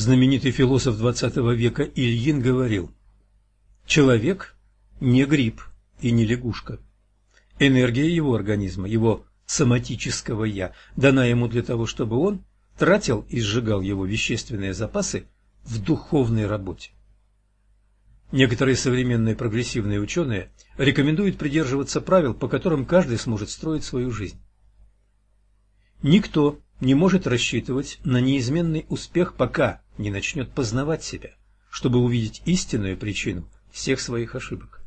знаменитый философ XX века Ильин говорил «Человек не гриб и не лягушка. Энергия его организма, его соматического «я» дана ему для того, чтобы он тратил и сжигал его вещественные запасы в духовной работе. Некоторые современные прогрессивные ученые рекомендуют придерживаться правил, по которым каждый сможет строить свою жизнь. Никто не может рассчитывать на неизменный успех, пока не начнет познавать себя, чтобы увидеть истинную причину всех своих ошибок.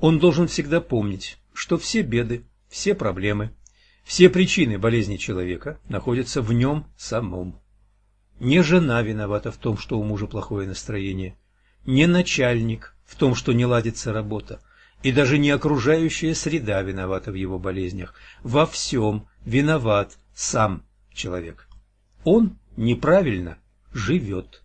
Он должен всегда помнить, что все беды, все проблемы, все причины болезни человека находятся в нем самом. Не жена виновата в том, что у мужа плохое настроение, не начальник в том, что не ладится работа, и даже не окружающая среда виновата в его болезнях. Во всем виноват сам человек. Он неправильно живет.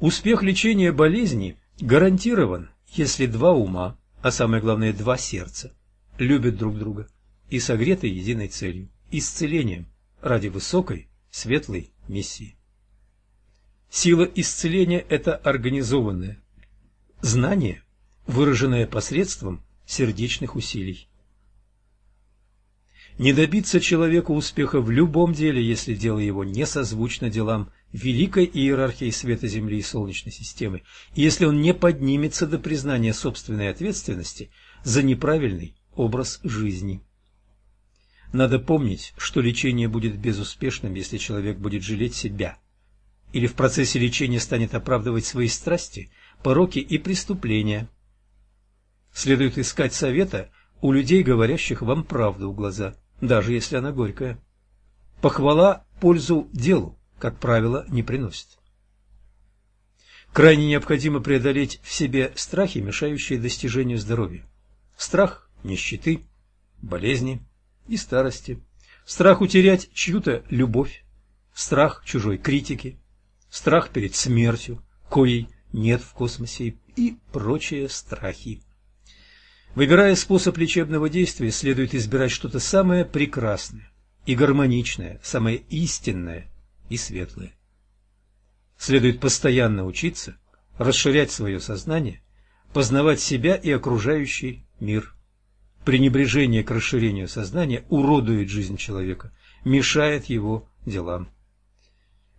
Успех лечения болезни гарантирован, если два ума, а самое главное два сердца, любят друг друга и согреты единой целью – исцелением ради высокой, светлой миссии. Сила исцеления – это организованное знание, выраженное посредством сердечных усилий. Не добиться человеку успеха в любом деле, если дело его не созвучно делам великой иерархии света Земли и Солнечной системы, и если он не поднимется до признания собственной ответственности за неправильный образ жизни. Надо помнить, что лечение будет безуспешным, если человек будет жалеть себя, или в процессе лечения станет оправдывать свои страсти, пороки и преступления. Следует искать совета у людей, говорящих вам правду в глаза, даже если она горькая. Похвала пользу делу, как правило, не приносит. Крайне необходимо преодолеть в себе страхи, мешающие достижению здоровья. Страх нищеты, болезни и старости. Страх утерять чью-то любовь, страх чужой критики, страх перед смертью, коей нет в космосе и прочие страхи. Выбирая способ лечебного действия, следует избирать что-то самое прекрасное и гармоничное, самое истинное и светлое. Следует постоянно учиться, расширять свое сознание, познавать себя и окружающий мир. Пренебрежение к расширению сознания уродует жизнь человека, мешает его делам.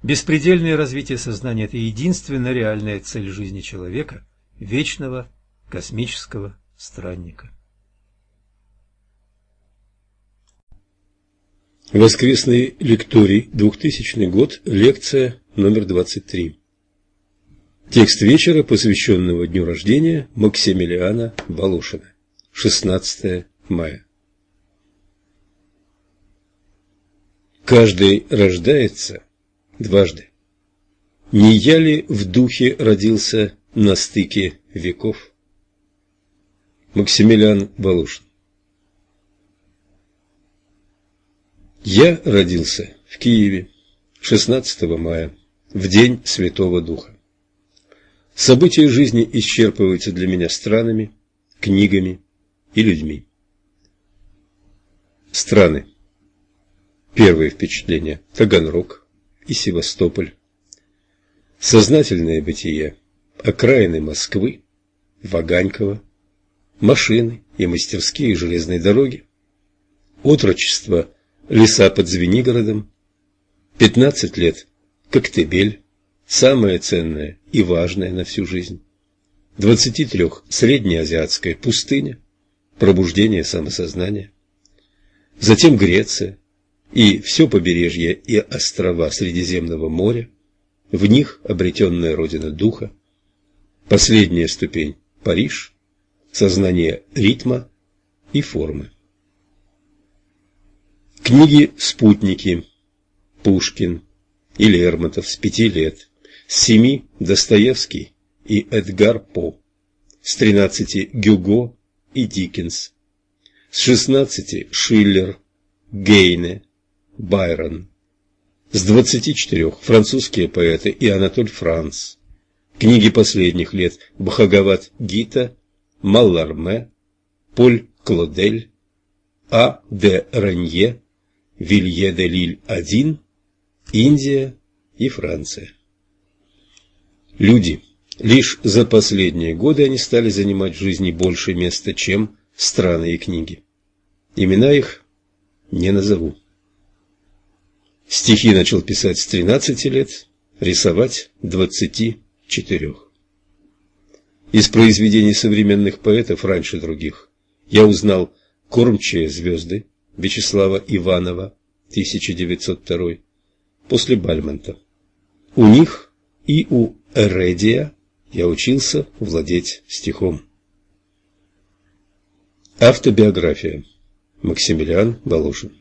Беспредельное развитие сознания – это единственная реальная цель жизни человека, вечного космического странника. Воскресный лекторий, 2000 год, лекция номер 23. Текст вечера, посвященного дню рождения Максимилиана Волошина, 16 мая. Каждый рождается дважды. Не я ли в духе родился на стыке веков? Максимилиан Волошин Я родился в Киеве 16 мая, в день Святого Духа. События жизни исчерпываются для меня странами, книгами и людьми. Страны. Первое впечатление – Таганрог, и Севастополь. Сознательное бытие, окраины Москвы, Ваганькова, машины и мастерские железной дороги, отрочество леса под Звенигородом, 15 лет Коктебель, самое ценное и важное на всю жизнь, 23 среднеазиатская пустыня, пробуждение самосознания, затем Греция, и все побережье и острова Средиземного моря, в них обретенная родина духа, последняя ступень – Париж, сознание ритма и формы. Книги «Спутники», Пушкин и Лермонтов с пяти лет, с семи – Достоевский и Эдгар По, с тринадцати – Гюго и Диккенс, с шестнадцати – Шиллер, Гейне, Байрон. С 24 французские поэты и Анатоль Франц. Книги последних лет Бхагават Гита, Малларме, Поль Клодель, А. де Ранье, Вилье де Лиль-1 Индия и Франция. Люди. Лишь за последние годы они стали занимать в жизни больше места, чем страны и книги. Имена их не назову. Стихи начал писать с 13 лет, рисовать 24. Из произведений современных поэтов раньше других я узнал «Кормчие звезды» Вячеслава Иванова, 1902, после Бальмонта. У них и у Эредия я учился владеть стихом. Автобиография. Максимилиан Волошин.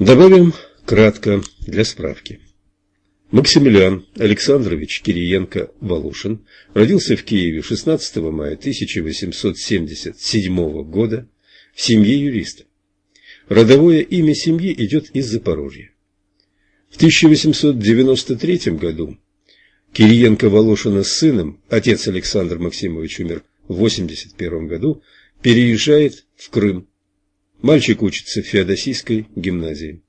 Добавим кратко для справки. Максимилиан Александрович Кириенко-Волошин родился в Киеве 16 мая 1877 года в семье юриста. Родовое имя семьи идет из Запорожья. В 1893 году Кириенко-Волошина с сыном, отец Александр Максимович умер в 81 году, переезжает в Крым. Мальчик учится в Феодосийской гимназии.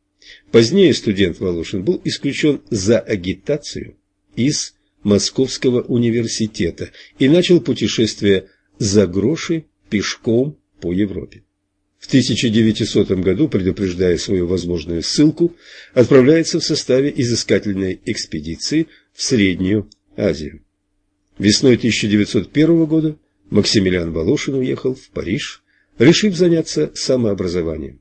Позднее студент Волошин был исключен за агитацию из Московского университета и начал путешествие за гроши пешком по Европе. В 1900 году, предупреждая свою возможную ссылку, отправляется в составе изыскательной экспедиции в Среднюю Азию. Весной 1901 года Максимилиан Волошин уехал в Париж, решив заняться самообразованием.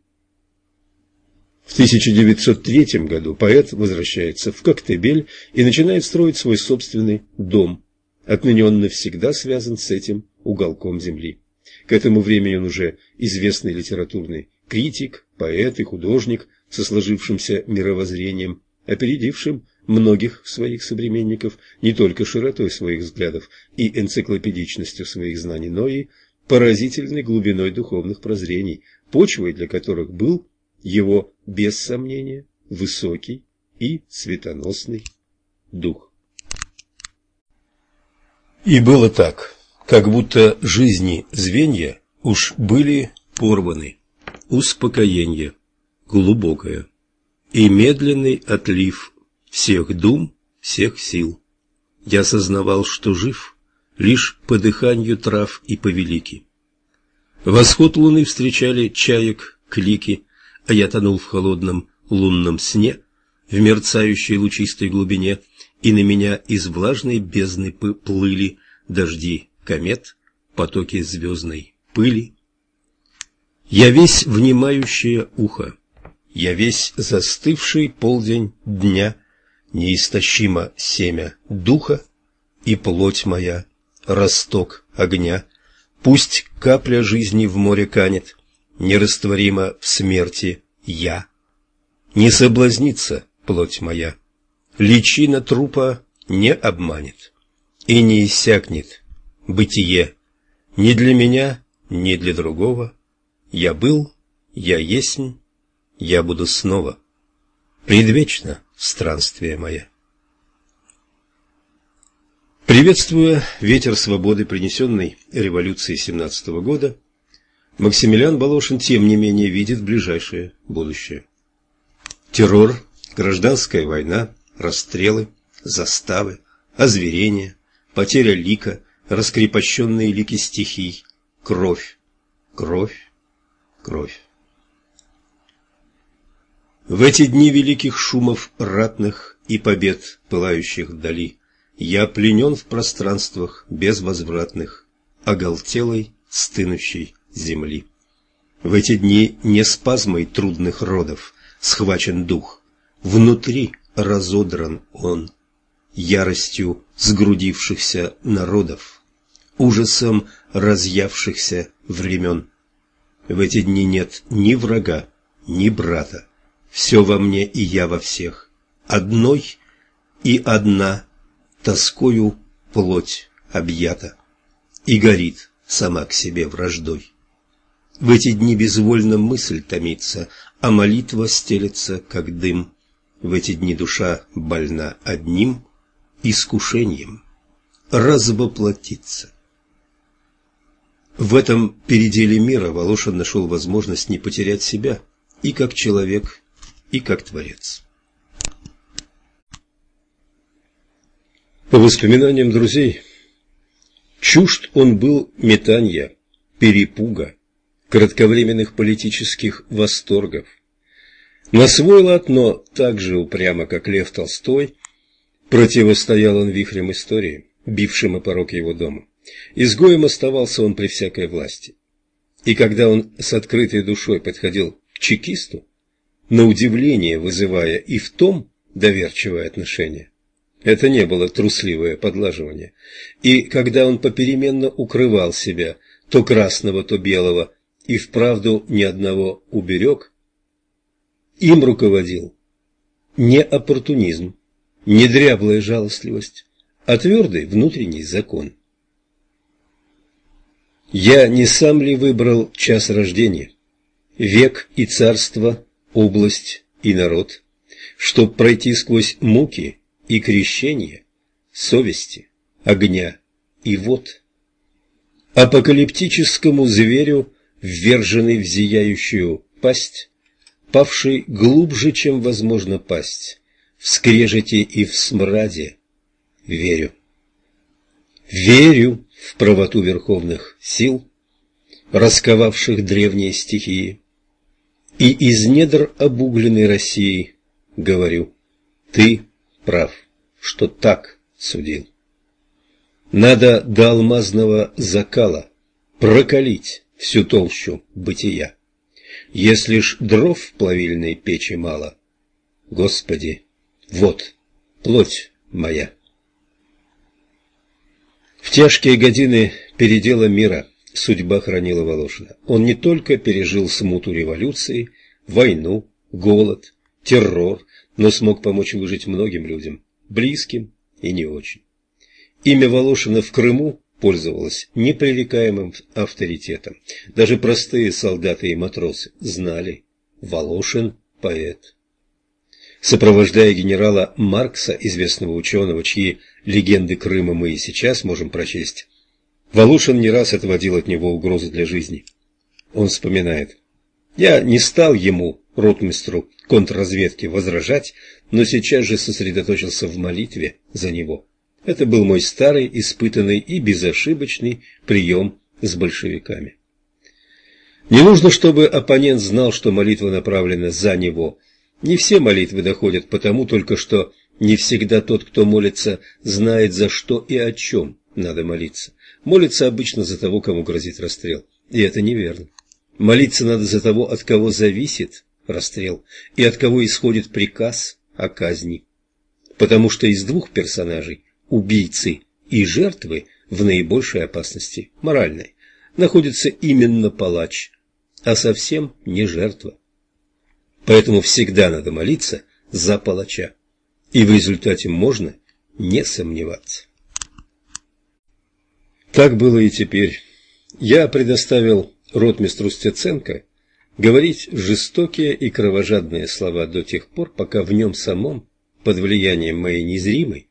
В 1903 году поэт возвращается в Коктебель и начинает строить свой собственный дом. Отныне он навсегда связан с этим уголком земли. К этому времени он уже известный литературный критик, поэт и художник со сложившимся мировоззрением, опередившим многих своих современников не только широтой своих взглядов и энциклопедичностью своих знаний, но и поразительной глубиной духовных прозрений, почвой для которых был его, без сомнения, высокий и светоносный дух. И было так, как будто жизни звенья уж были порваны, успокоение глубокое и медленный отлив всех дум, всех сил. Я сознавал, что жив лишь по дыханию трав и повелики. Восход луны встречали чаек, клики, а я тонул в холодном лунном сне, в мерцающей лучистой глубине, и на меня из влажной бездны плыли дожди комет, потоки звездной пыли. Я весь внимающее ухо, я весь застывший полдень дня, неистощимо семя духа, и плоть моя — росток огня. Пусть капля жизни в море канет, нерастворимо в смерти я. Не соблазнится плоть моя, личина трупа не обманет, и не иссякнет бытие ни для меня, ни для другого. Я был, я есть, я буду снова. Предвечно странствие мое. Приветствуя ветер свободы, принесенный революцией 17 -го года, Максимилиан Волошин тем не менее видит ближайшее будущее. Террор, гражданская война, расстрелы, заставы, озверение, потеря лика, раскрепощенные лики стихий, кровь, кровь, кровь. В эти дни великих шумов ратных и побед, пылающих вдали, я пленен в пространствах безвозвратных, оголтелой, стынущей земли. В эти дни не спазмой трудных родов схвачен дух, внутри разодран он, яростью сгрудившихся народов, ужасом разъявшихся времен. В эти дни нет ни врага, ни брата, все во мне и я во всех, одной и одна тоскою плоть объята и горит сама к себе враждой. В эти дни безвольно мысль томится, а молитва стелется, как дым. В эти дни душа больна одним искушением – развоплотиться. В этом переделе мира Волошин нашел возможность не потерять себя и как человек, и как творец. По воспоминаниям друзей, чужд он был метанья, перепуга, кратковременных политических восторгов. На свой лад, но так же упрямо, как Лев Толстой, противостоял он вихрем истории, бившим о порог его дома. Изгоем оставался он при всякой власти. И когда он с открытой душой подходил к чекисту, на удивление вызывая и в том доверчивое отношение, это не было трусливое подлаживание. И когда он попеременно укрывал себя, то красного, то белого, и вправду ни одного уберег, им руководил не оппортунизм, не дряблая жалостливость, а твердый внутренний закон. Я не сам ли выбрал час рождения, век и царство, область и народ, чтоб пройти сквозь муки и крещение, совести, огня и вод? Апокалиптическому зверю, вверженный в зияющую пасть, павший глубже, чем возможно пасть, в скрежете и в смраде, верю. Верю в правоту верховных сил, расковавших древние стихии. И из недр обугленной России говорю, ты прав, что так судил. Надо до алмазного закала прокалить всю толщу бытия. Если ж дров в плавильной печи мало, Господи, вот плоть моя. В тяжкие годины передела мира судьба хранила Волошина. Он не только пережил смуту революции, войну, голод, террор, но смог помочь выжить многим людям, близким и не очень. Имя Волошина в Крыму пользовалось непререкаемым авторитетом. Даже простые солдаты и матросы знали – Волошин – поэт. Сопровождая генерала Маркса, известного ученого, чьи легенды Крыма мы и сейчас можем прочесть, Волошин не раз отводил от него угрозы для жизни. Он вспоминает. «Я не стал ему, ротмистру контрразведки, возражать, но сейчас же сосредоточился в молитве за него. Это был мой старый, испытанный и безошибочный прием с большевиками. Не нужно, чтобы оппонент знал, что молитва направлена за него – не все молитвы доходят потому только, что не всегда тот, кто молится, знает, за что и о чем надо молиться. Молится обычно за того, кому грозит расстрел. И это неверно. Молиться надо за того, от кого зависит расстрел, и от кого исходит приказ о казни. Потому что из двух персонажей, убийцы и жертвы, в наибольшей опасности, моральной, находится именно палач, а совсем не жертва. Поэтому всегда надо молиться за палача. И в результате можно не сомневаться. Так было и теперь. Я предоставил ротмистру Стеценко говорить жестокие и кровожадные слова до тех пор, пока в нем самом, под влиянием моей незримой,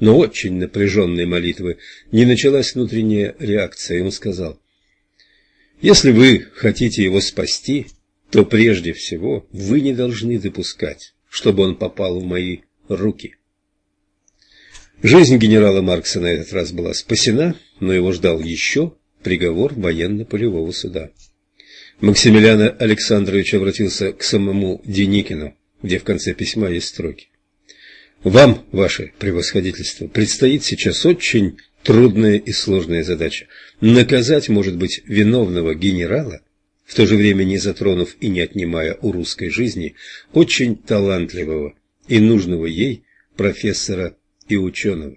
но очень напряженной молитвы, не началась внутренняя реакция, и он сказал, «Если вы хотите его спасти, то прежде всего вы не должны допускать, чтобы он попал в мои руки. Жизнь генерала Маркса на этот раз была спасена, но его ждал еще приговор военно-полевого суда. Максимилиан Александрович обратился к самому Деникину, где в конце письма есть строки. «Вам, ваше превосходительство, предстоит сейчас очень трудная и сложная задача. Наказать, может быть, виновного генерала в то же время не затронув и не отнимая у русской жизни очень талантливого и нужного ей профессора и ученого.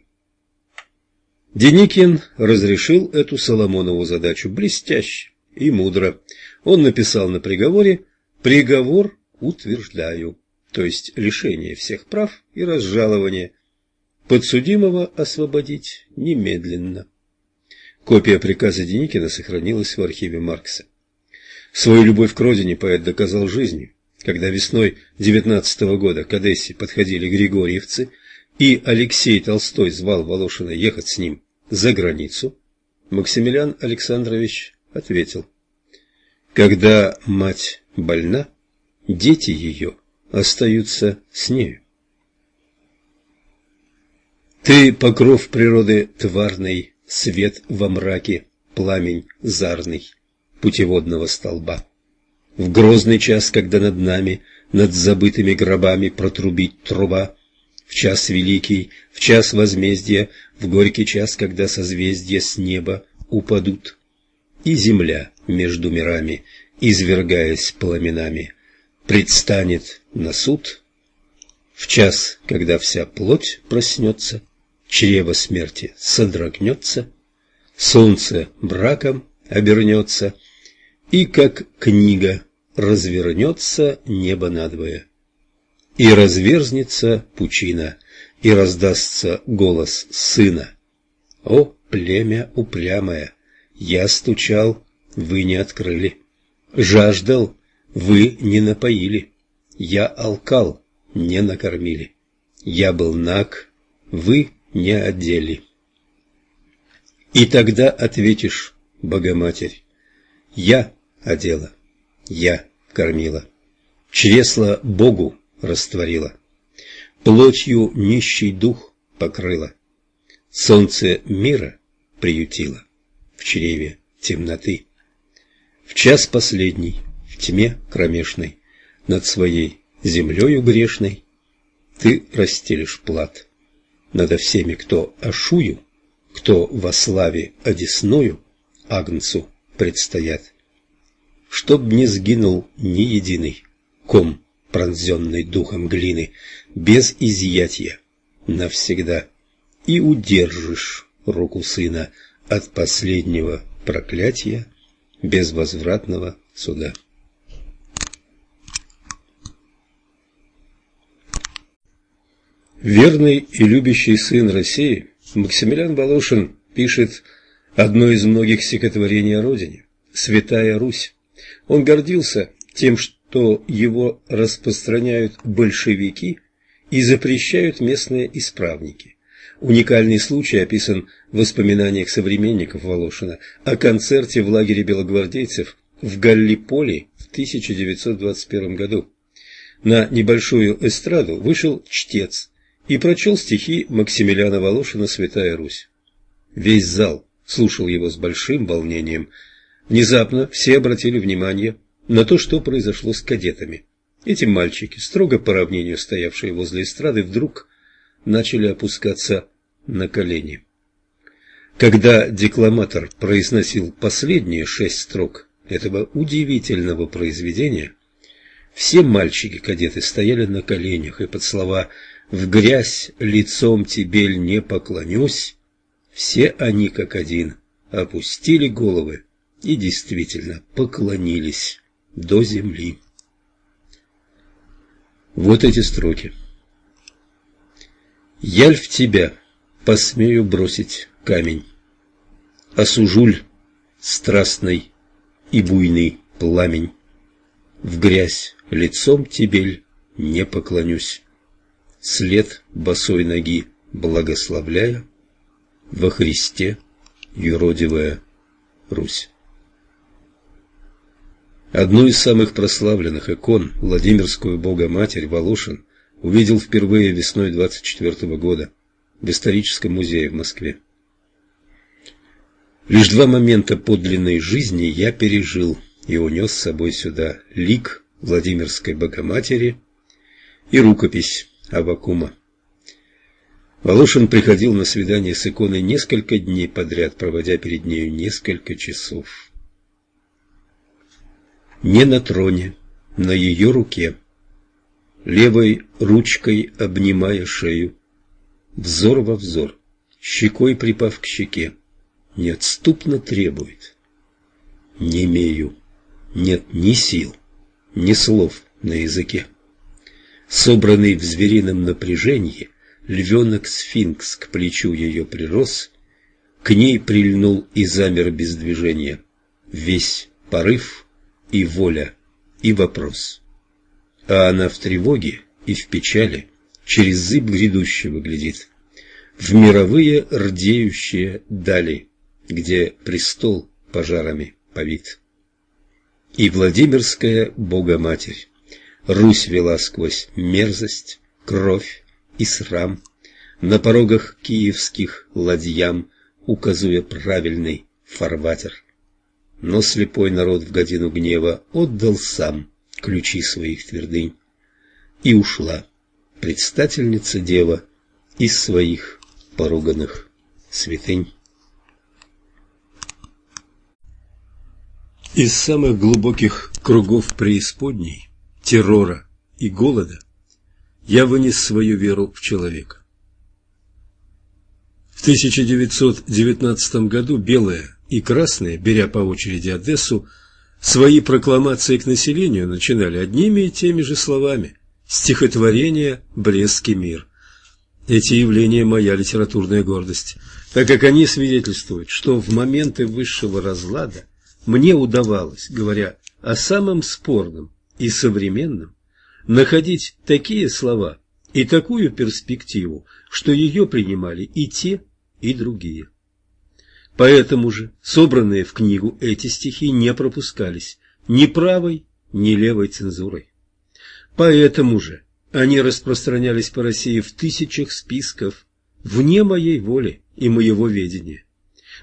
Деникин разрешил эту Соломонову задачу блестяще и мудро. Он написал на приговоре «Приговор утверждаю», то есть лишение всех прав и разжалование. Подсудимого освободить немедленно. Копия приказа Деникина сохранилась в архиве Маркса. Свою любовь к родине поэт доказал жизнью, когда весной девятнадцатого года к Одессе подходили григорьевцы, и Алексей Толстой звал Волошина ехать с ним за границу, Максимилиан Александрович ответил, «Когда мать больна, дети ее остаются с нею. Ты покров природы тварный, свет во мраке, пламень зарный, путеводного столба. В грозный час, когда над нами, над забытыми гробами протрубить труба, в час великий, в час возмездия, в горький час, когда созвездия с неба упадут, и земля между мирами, извергаясь пламенами, предстанет на суд, в час, когда вся плоть проснется, чрево смерти содрогнется, солнце браком обернется, и как книга развернется небо надвое. И разверзнется пучина, и раздастся голос сына. О, племя упрямое, я стучал, вы не открыли. Жаждал, вы не напоили. Я алкал, не накормили. Я был наг, вы не одели. И тогда ответишь, Богоматерь, я одела, я кормила, чресла Богу растворила, плотью нищий дух покрыла, солнце мира приютила в чреве темноты. В час последний, в тьме кромешной, над своей землею грешной, ты расстелишь плат надо всеми, кто Ашую, кто во славе Одесную Агнцу предстоят. Чтоб не сгинул ни единый ком, пронзенный духом глины, без изъятия навсегда, и удержишь руку сына от последнего проклятия безвозвратного суда. Верный и любящий сын России Максимилиан Волошин пишет одно из многих стихотворений о родине «Святая Русь». Он гордился тем, что его распространяют большевики и запрещают местные исправники. Уникальный случай описан в воспоминаниях современников Волошина о концерте в лагере белогвардейцев в Галлиполи в 1921 году. На небольшую эстраду вышел чтец и прочел стихи Максимилиана Волошина «Святая Русь». Весь зал слушал его с большим волнением. Внезапно все обратили внимание на то, что произошло с кадетами. Эти мальчики, строго по равнению стоявшие возле эстрады, вдруг начали опускаться на колени. Когда декламатор произносил последние шесть строк этого удивительного произведения, все мальчики-кадеты стояли на коленях и под слова «Святая в грязь лицом тебе не поклонюсь, все они как один опустили головы и действительно поклонились до земли. Вот эти строки. «Яль в тебя посмею бросить камень, осужуль страстный и буйный пламень, в грязь лицом тебе не поклонюсь след босой ноги благословляя, во Христе юродивая Русь. Одну из самых прославленных икон, Владимирскую Богоматерь Волошин, увидел впервые весной 24 года в историческом музее в Москве. Лишь два момента подлинной жизни я пережил и унес с собой сюда лик Владимирской Богоматери и рукопись Авакума. Волошин приходил на свидание с иконой несколько дней подряд, проводя перед нею несколько часов. Не на троне, на ее руке, левой ручкой обнимая шею, взор во взор, щекой припав к щеке, неотступно требует. Не имею, нет ни сил, ни слов на языке. Собранный в зверином напряжении, львенок-сфинкс к плечу ее прирос, к ней прильнул и замер без движения. Весь порыв и воля, и вопрос. А она в тревоге и в печали через зыб грядущего глядит, в мировые рдеющие дали, где престол пожарами повит. И Владимирская Богоматерь Русь вела сквозь мерзость, кровь и срам, На порогах киевских ладьям, Указуя правильный фарватер. Но слепой народ в годину гнева Отдал сам ключи своих твердынь, И ушла предстательница дева Из своих поруганных святынь. Из самых глубоких кругов преисподней, террора и голода я вынес свою веру в человека. В 1919 году белые и красные, беря по очереди Одессу, свои прокламации к населению начинали одними и теми же словами «Стихотворение «Брестский мир». Эти явления – моя литературная гордость, так как они свидетельствуют, что в моменты высшего разлада мне удавалось, говоря о самом спорном и современном, находить такие слова и такую перспективу, что ее принимали и те, и другие. Поэтому же собранные в книгу эти стихи не пропускались ни правой, ни левой цензурой. Поэтому же они распространялись по России в тысячах списков, вне моей воли и моего ведения.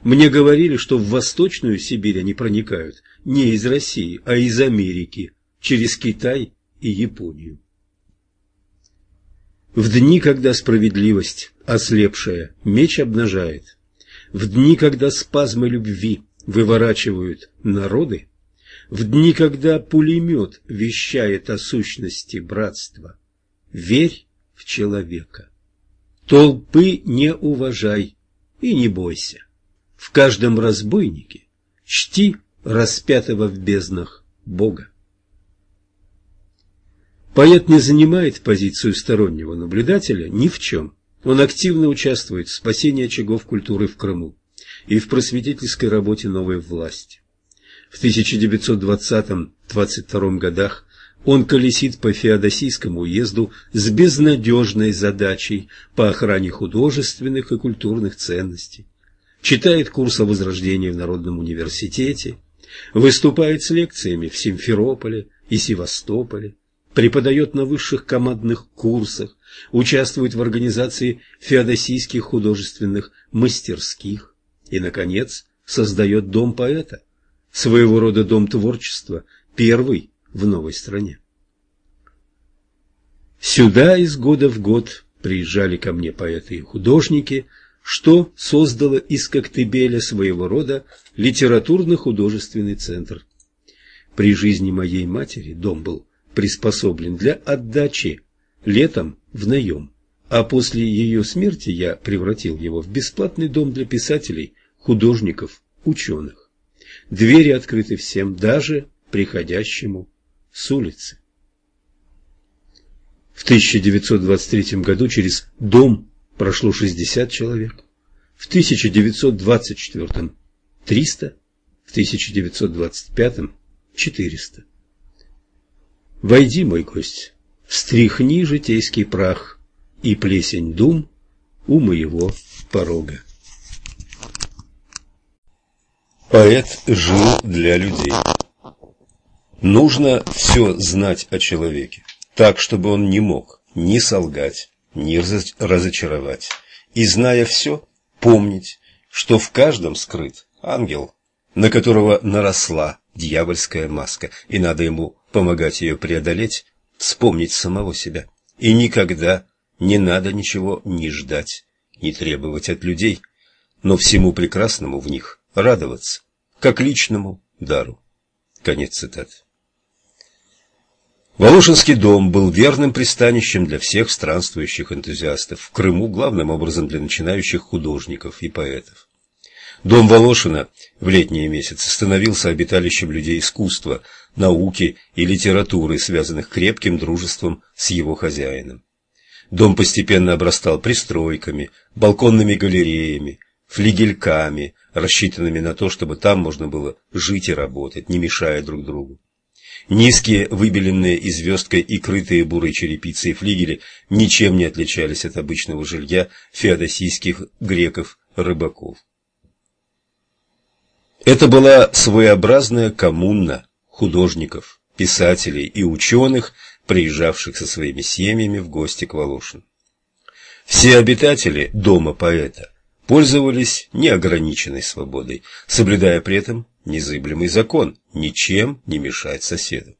Мне говорили, что в Восточную Сибирь они проникают не из России, а из Америки, через Китай и Японию. В дни, когда справедливость, ослепшая, меч обнажает, в дни, когда спазмы любви выворачивают народы, в дни, когда пулемет вещает о сущности братства, верь в человека. Толпы не уважай и не бойся в каждом разбойнике чти распятого в безднах Бога. Поэт не занимает позицию стороннего наблюдателя ни в чем. Он активно участвует в спасении очагов культуры в Крыму и в просветительской работе новой власти. В 1920-22 годах он колесит по Феодосийскому уезду с безнадежной задачей по охране художественных и культурных ценностей читает курс о возрождении в Народном университете, выступает с лекциями в Симферополе и Севастополе, преподает на высших командных курсах, участвует в организации феодосийских художественных мастерских и, наконец, создает Дом поэта, своего рода дом творчества, первый в новой стране. Сюда из года в год приезжали ко мне поэты и художники – что создало из Коктебеля своего рода литературно-художественный центр. При жизни моей матери дом был приспособлен для отдачи летом в наем, а после ее смерти я превратил его в бесплатный дом для писателей, художников, ученых. Двери открыты всем, даже приходящему с улицы. В 1923 году через дом прошло 60 человек, в 1924 – 300, в 1925 – 400. Войди, мой гость, встряхни житейский прах и плесень дум у моего порога. Поэт жил для людей. Нужно все знать о человеке, так, чтобы он не мог ни солгать, не разочаровать. И зная все, помнить, что в каждом скрыт ангел, на которого наросла дьявольская маска, и надо ему помогать ее преодолеть, вспомнить самого себя. И никогда не надо ничего ни ждать, ни требовать от людей, но всему прекрасному в них радоваться, как личному дару. Конец цитаты. Волошинский дом был верным пристанищем для всех странствующих энтузиастов, в Крыму главным образом для начинающих художников и поэтов. Дом Волошина в летние месяцы становился обиталищем людей искусства, науки и литературы, связанных крепким дружеством с его хозяином. Дом постепенно обрастал пристройками, балконными галереями, флигельками, рассчитанными на то, чтобы там можно было жить и работать, не мешая друг другу. Низкие, выбеленные и звездкой и крытые бурой черепицей флигели ничем не отличались от обычного жилья феодосийских греков-рыбаков. Это была своеобразная коммуна художников, писателей и ученых, приезжавших со своими семьями в гости к Волошину. Все обитатели дома поэта пользовались неограниченной свободой, соблюдая при этом незыблемый закон – ничем не мешать соседу.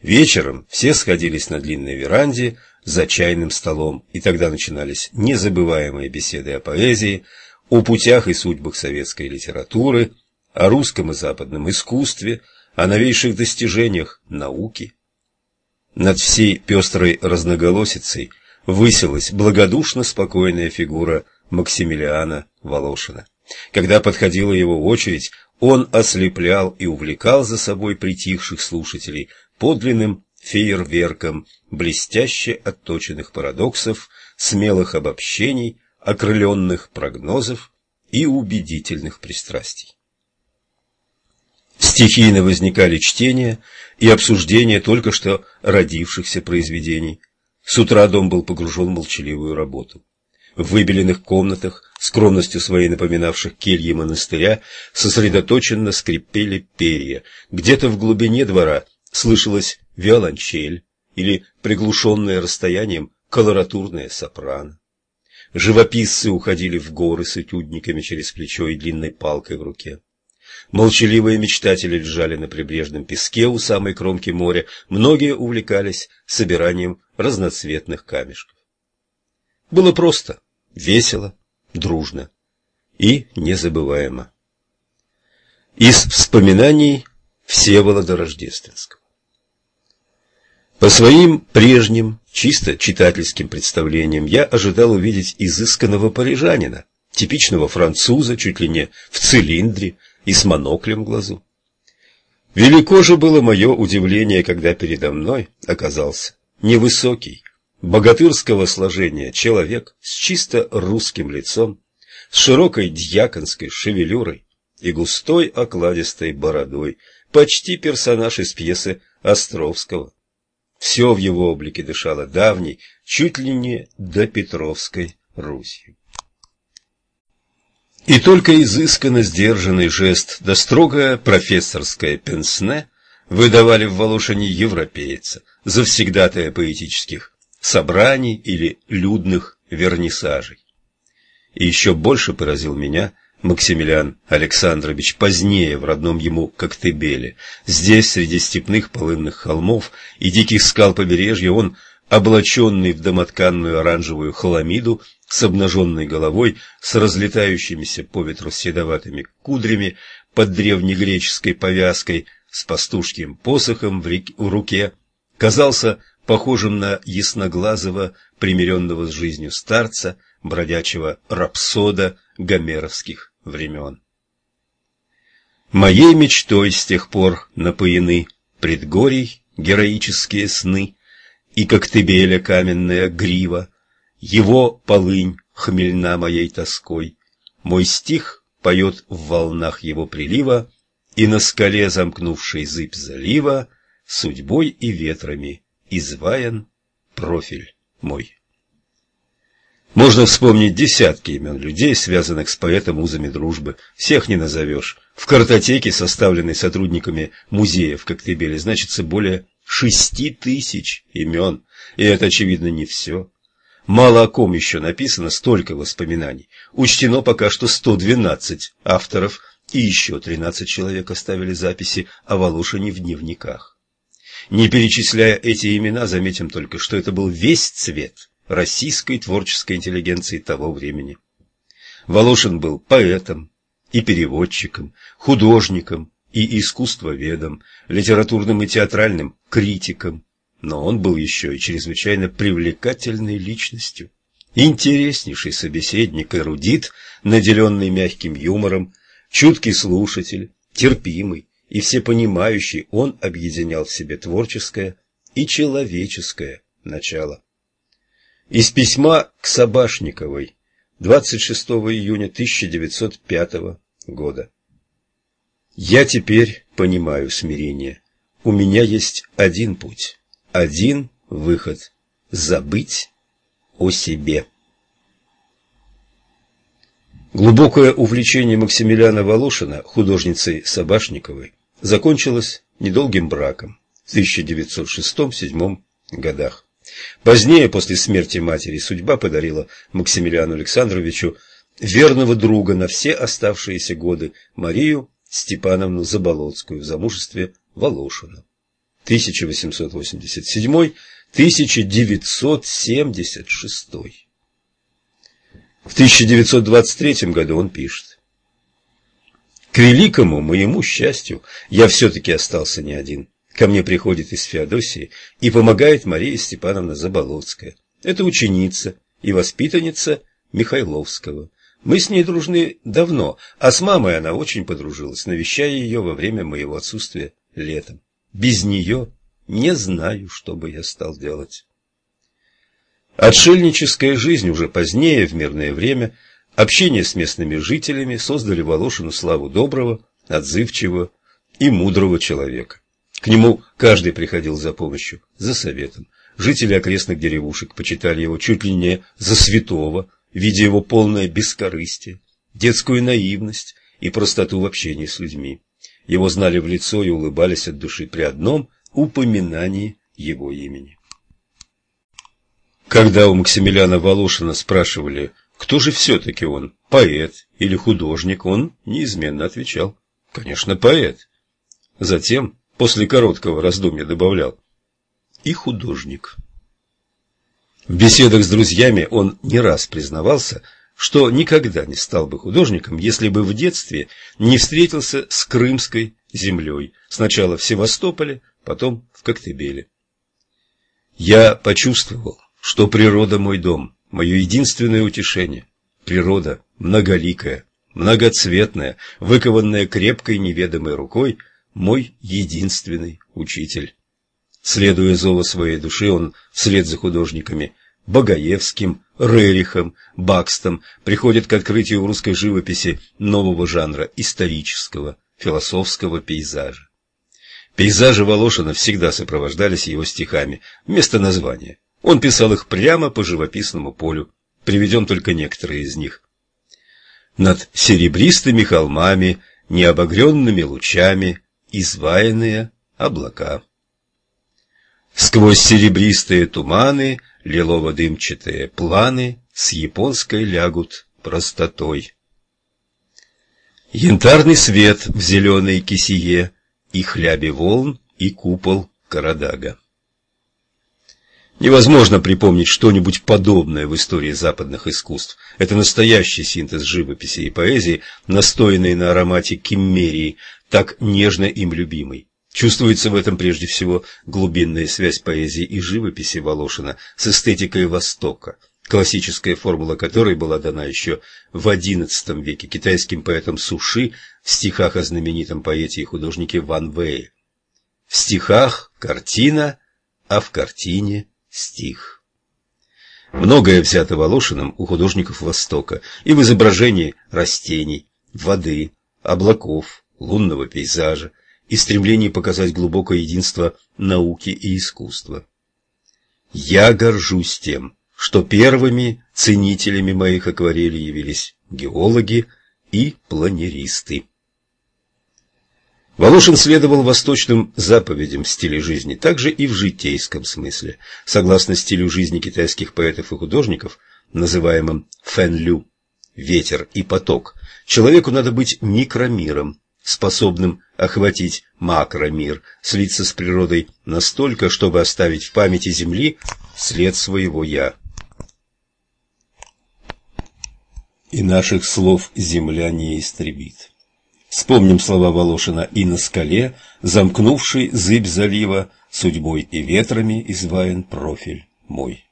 Вечером все сходились на длинной веранде за чайным столом, и тогда начинались незабываемые беседы о поэзии, о путях и судьбах советской литературы, о русском и западном искусстве, о новейших достижениях науки. Над всей пестрой разноголосицей высилась благодушно спокойная фигура Максимилиана Волошина. Когда подходила его очередь, он ослеплял и увлекал за собой притихших слушателей подлинным фейерверком блестяще отточенных парадоксов, смелых обобщений, окрыленных прогнозов и убедительных пристрастий. Стихийно возникали чтения и обсуждения только что родившихся произведений. С утра дом был погружен в молчаливую работу. В выбеленных комнатах, скромностью своей напоминавших кельи монастыря, сосредоточенно скрипели перья. Где-то в глубине двора слышалась виолончель или приглушенное расстоянием колоратурное сопрано. Живописцы уходили в горы с этюдниками через плечо и длинной палкой в руке. Молчаливые мечтатели лежали на прибрежном песке у самой кромки моря, многие увлекались собиранием разноцветных камешков. Было просто весело, дружно и незабываемо. Из вспоминаний Всеволода Рождественского. По своим прежним, чисто читательским представлениям я ожидал увидеть изысканного парижанина, типичного француза, чуть ли не в цилиндре и с моноклем в глазу. Велико же было мое удивление, когда передо мной оказался невысокий, богатырского сложения человек с чисто русским лицом, с широкой дьяконской шевелюрой и густой окладистой бородой, почти персонаж из пьесы Островского. Все в его облике дышало давней, чуть ли не до Петровской Русью. И только изысканно сдержанный жест да строгое профессорское пенсне выдавали в Волошине европейца, завсегдатая поэтических собраний или людных вернисажей. И еще больше поразил меня Максимилиан Александрович позднее в родном ему Коктебеле. Здесь, среди степных полынных холмов и диких скал побережья, он, облаченный в домотканную оранжевую хламиду, с обнаженной головой, с разлетающимися по ветру седоватыми кудрями, под древнегреческой повязкой, с пастушким посохом в, реке, в руке, казался похожим на ясноглазого, примиренного с жизнью старца, бродячего рапсода гомеровских времен. Моей мечтой с тех пор напоены предгорий героические сны и Коктебеля каменная грива, его полынь хмельна моей тоской, мой стих поет в волнах его прилива, и на скале замкнувшей зыбь залива судьбой и ветрами изваян профиль мой. Можно вспомнить десятки имен людей, связанных с поэтом узами дружбы. Всех не назовешь. В картотеке, составленной сотрудниками музея в Коктебеле, значится более шести тысяч имен. И это, очевидно, не все. Мало о ком еще написано столько воспоминаний. Учтено пока что 112 авторов, и еще 13 человек оставили записи о Волошине в дневниках. Не перечисляя эти имена, заметим только, что это был весь цвет российской творческой интеллигенции того времени. Волошин был поэтом и переводчиком, художником и искусствоведом, литературным и театральным критиком, но он был еще и чрезвычайно привлекательной личностью. Интереснейший собеседник, эрудит, наделенный мягким юмором, чуткий слушатель, терпимый, и всепонимающий, он объединял в себе творческое и человеческое начало. Из письма к Собашниковой 26 июня 1905 года. Я теперь понимаю смирение. У меня есть один путь, один выход – забыть о себе. Глубокое увлечение Максимилиана Волошина, художницей Собашниковой, закончилось недолгим браком в 1906-1907 годах. Позднее, после смерти матери, судьба подарила Максимилиану Александровичу верного друга на все оставшиеся годы Марию Степановну Заболоцкую в замужестве Волошина. 1887-1976. В 1923 году он пишет. К великому моему счастью, я все-таки остался не один. Ко мне приходит из Феодосии и помогает Мария Степановна Заболоцкая. Это ученица и воспитанница Михайловского. Мы с ней дружны давно, а с мамой она очень подружилась, навещая ее во время моего отсутствия летом. Без нее не знаю, что бы я стал делать. Отшельническая жизнь уже позднее, в мирное время, общение с местными жителями создали Волошину славу доброго, отзывчивого и мудрого человека. К нему каждый приходил за помощью, за советом. Жители окрестных деревушек почитали его чуть ли не за святого, видя его полное бескорыстие, детскую наивность и простоту в общении с людьми. Его знали в лицо и улыбались от души при одном упоминании его имени. Когда у Максимилиана Волошина спрашивали, кто же все-таки он, поэт или художник, он неизменно отвечал, конечно, поэт. Затем, после короткого раздумья, добавлял, и художник. В беседах с друзьями он не раз признавался, что никогда не стал бы художником, если бы в детстве не встретился с крымской землей, сначала в Севастополе, потом в Коктебеле. Я почувствовал, что природа мой дом, мое единственное утешение. Природа многоликая, многоцветная, выкованная крепкой неведомой рукой, мой единственный учитель. Следуя зову своей души, он вслед за художниками Багаевским, Рерихом, Бакстом приходит к открытию в русской живописи нового жанра исторического, философского пейзажа. Пейзажи Волошина всегда сопровождались его стихами, вместо названия. Он писал их прямо по живописному полю. Приведем только некоторые из них. Над серебристыми холмами, необогренными лучами, изваянные облака. Сквозь серебристые туманы, лилово-дымчатые планы с японской лягут простотой. Янтарный свет в зеленой кисее, и хлябе волн, и купол Карадага. Невозможно припомнить что-нибудь подобное в истории западных искусств. Это настоящий синтез живописи и поэзии, настоянный на аромате киммерии, так нежно им любимый. Чувствуется в этом прежде всего глубинная связь поэзии и живописи Волошина с эстетикой Востока, классическая формула которой была дана еще в XI веке китайским поэтом Суши в стихах о знаменитом поэте и художнике Ван Вэе. В стихах картина, а в картине стих. Многое взято Волошиным у художников Востока и в изображении растений, воды, облаков, лунного пейзажа и стремлении показать глубокое единство науки и искусства. Я горжусь тем, что первыми ценителями моих акварелей явились геологи и планеристы. Волошин следовал восточным заповедям в жизни, также и в житейском смысле, согласно стилю жизни китайских поэтов и художников, называемым фэнлю – ветер и поток. Человеку надо быть микромиром, способным охватить макромир, слиться с природой настолько, чтобы оставить в памяти Земли след своего «я». И наших слов Земля не истребит. Вспомним слова Волошина и на скале, замкнувший зыбь залива, судьбой и ветрами изваян профиль мой.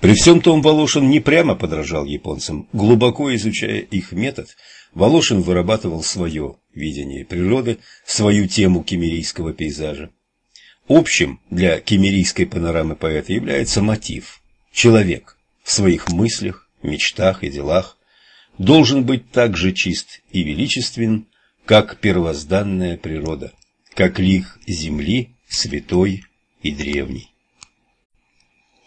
При всем том Волошин не прямо подражал японцам, глубоко изучая их метод, Волошин вырабатывал свое видение природы, свою тему кемерийского пейзажа. Общим для кемерийской панорамы поэта является мотив. Человек в своих мыслях, мечтах и делах должен быть так же чист и величествен, как первозданная природа, как лик земли, святой и древний.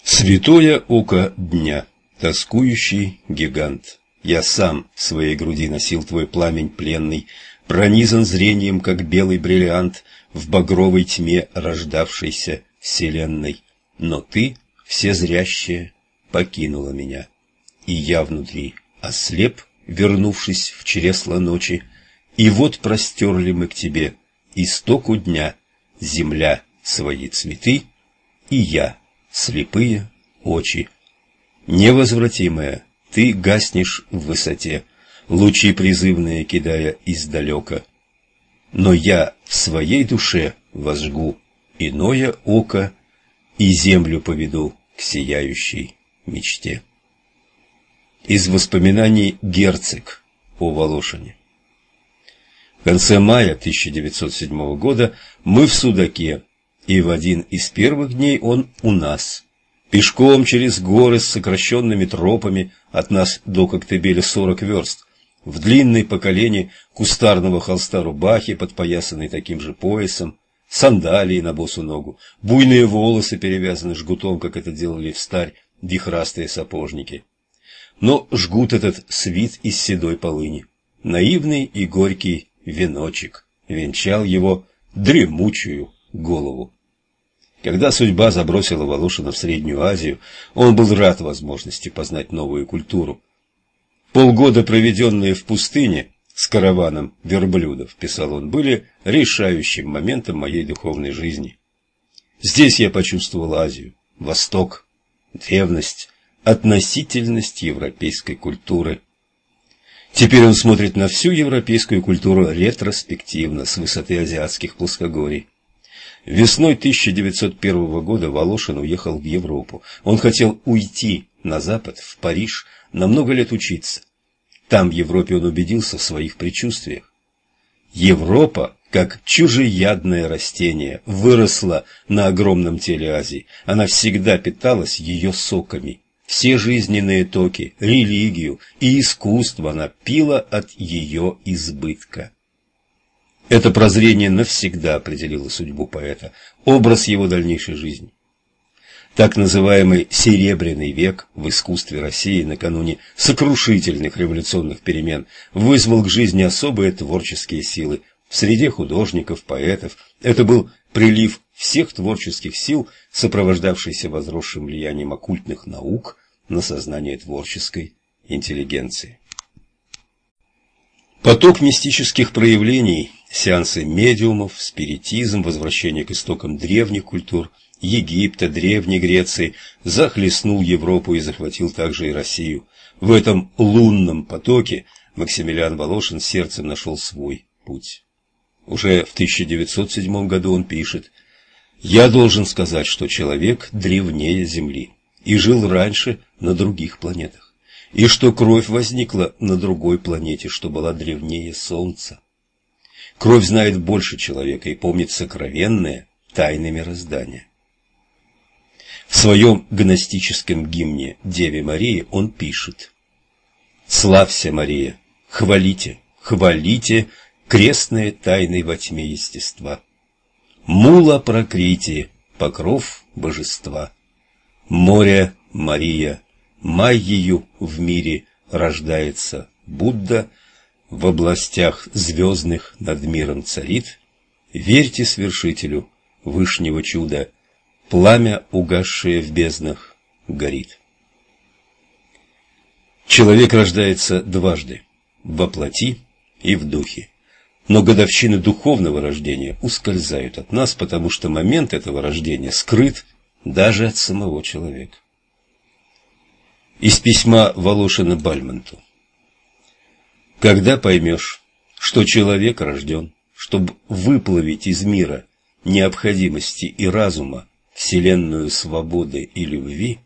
Святое око дня, тоскующий гигант, я сам в своей груди носил твой пламень пленный, пронизан зрением, как белый бриллиант в багровой тьме рождавшейся вселенной. но ты, всезрящая, покинула меня. И я внутри ослеп, вернувшись в чресло ночи, и вот простерли мы к тебе истоку дня, земля свои цветы, и я слепые очи. Невозвратимая, ты гаснешь в высоте, лучи призывные кидая издалека. Но я в своей душе возжгу иное око и землю поведу к сияющей мечте. Из воспоминаний «Герцог» о Волошине. В конце мая 1907 года мы в Судаке, и в один из первых дней он у нас. Пешком через горы с сокращенными тропами от нас до Коктебеля 40 верст, в длинной по колени кустарного холста рубахи, подпоясанной таким же поясом, сандалии на босу ногу, буйные волосы перевязаны жгутом, как это делали в старь вихрастые сапожники. Но жгут этот свит из седой полыни. Наивный и горький веночек венчал его дремучую голову. Когда судьба забросила Волошина в Среднюю Азию, он был рад возможности познать новую культуру. Полгода, проведенные в пустыне с караваном верблюдов, писал он, были решающим моментом моей духовной жизни. Здесь я почувствовал Азию, Восток, древность, относительность европейской культуры. Теперь он смотрит на всю европейскую культуру ретроспективно, с высоты азиатских плоскогорий. Весной 1901 года Волошин уехал в Европу. Он хотел уйти на Запад, в Париж, на много лет учиться. Там, в Европе, он убедился в своих предчувствиях. Европа, как чужеядное растение, выросла на огромном теле Азии. Она всегда питалась ее соками. Все жизненные токи, религию и искусство она пила от ее избытка. Это прозрение навсегда определило судьбу поэта, образ его дальнейшей жизни. Так называемый «серебряный век» в искусстве России накануне сокрушительных революционных перемен вызвал к жизни особые творческие силы. В среде художников, поэтов это был прилив всех творческих сил, сопровождавшийся возросшим влиянием оккультных наук на сознание творческой интеллигенции. Поток мистических проявлений Сеансы медиумов, спиритизм, возвращение к истокам древних культур, Египта, Древней Греции, захлестнул Европу и захватил также и Россию. В этом лунном потоке Максимилиан Волошин сердцем нашел свой путь. Уже в 1907 году он пишет «Я должен сказать, что человек древнее Земли и жил раньше на других планетах, и что кровь возникла на другой планете, что была древнее Солнца. Кровь знает больше человека и помнит сокровенные тайны мироздания. В своем гностическом гимне Деве Марии он пишет «Славься, Мария, хвалите, хвалите крестные тайны во тьме естества. Мула прокрити, покров божества. Море Мария, Майею в мире рождается Будда – в областях звездных над миром царит, верьте свершителю вышнего чуда, пламя, угасшее в безднах, горит. Человек рождается дважды – во плоти и в духе. Но годовщины духовного рождения ускользают от нас, потому что момент этого рождения скрыт даже от самого человека. Из письма Волошина Бальмонту. Когда поймешь, что человек рожден, чтобы выплавить из мира необходимости и разума вселенную свободы и любви,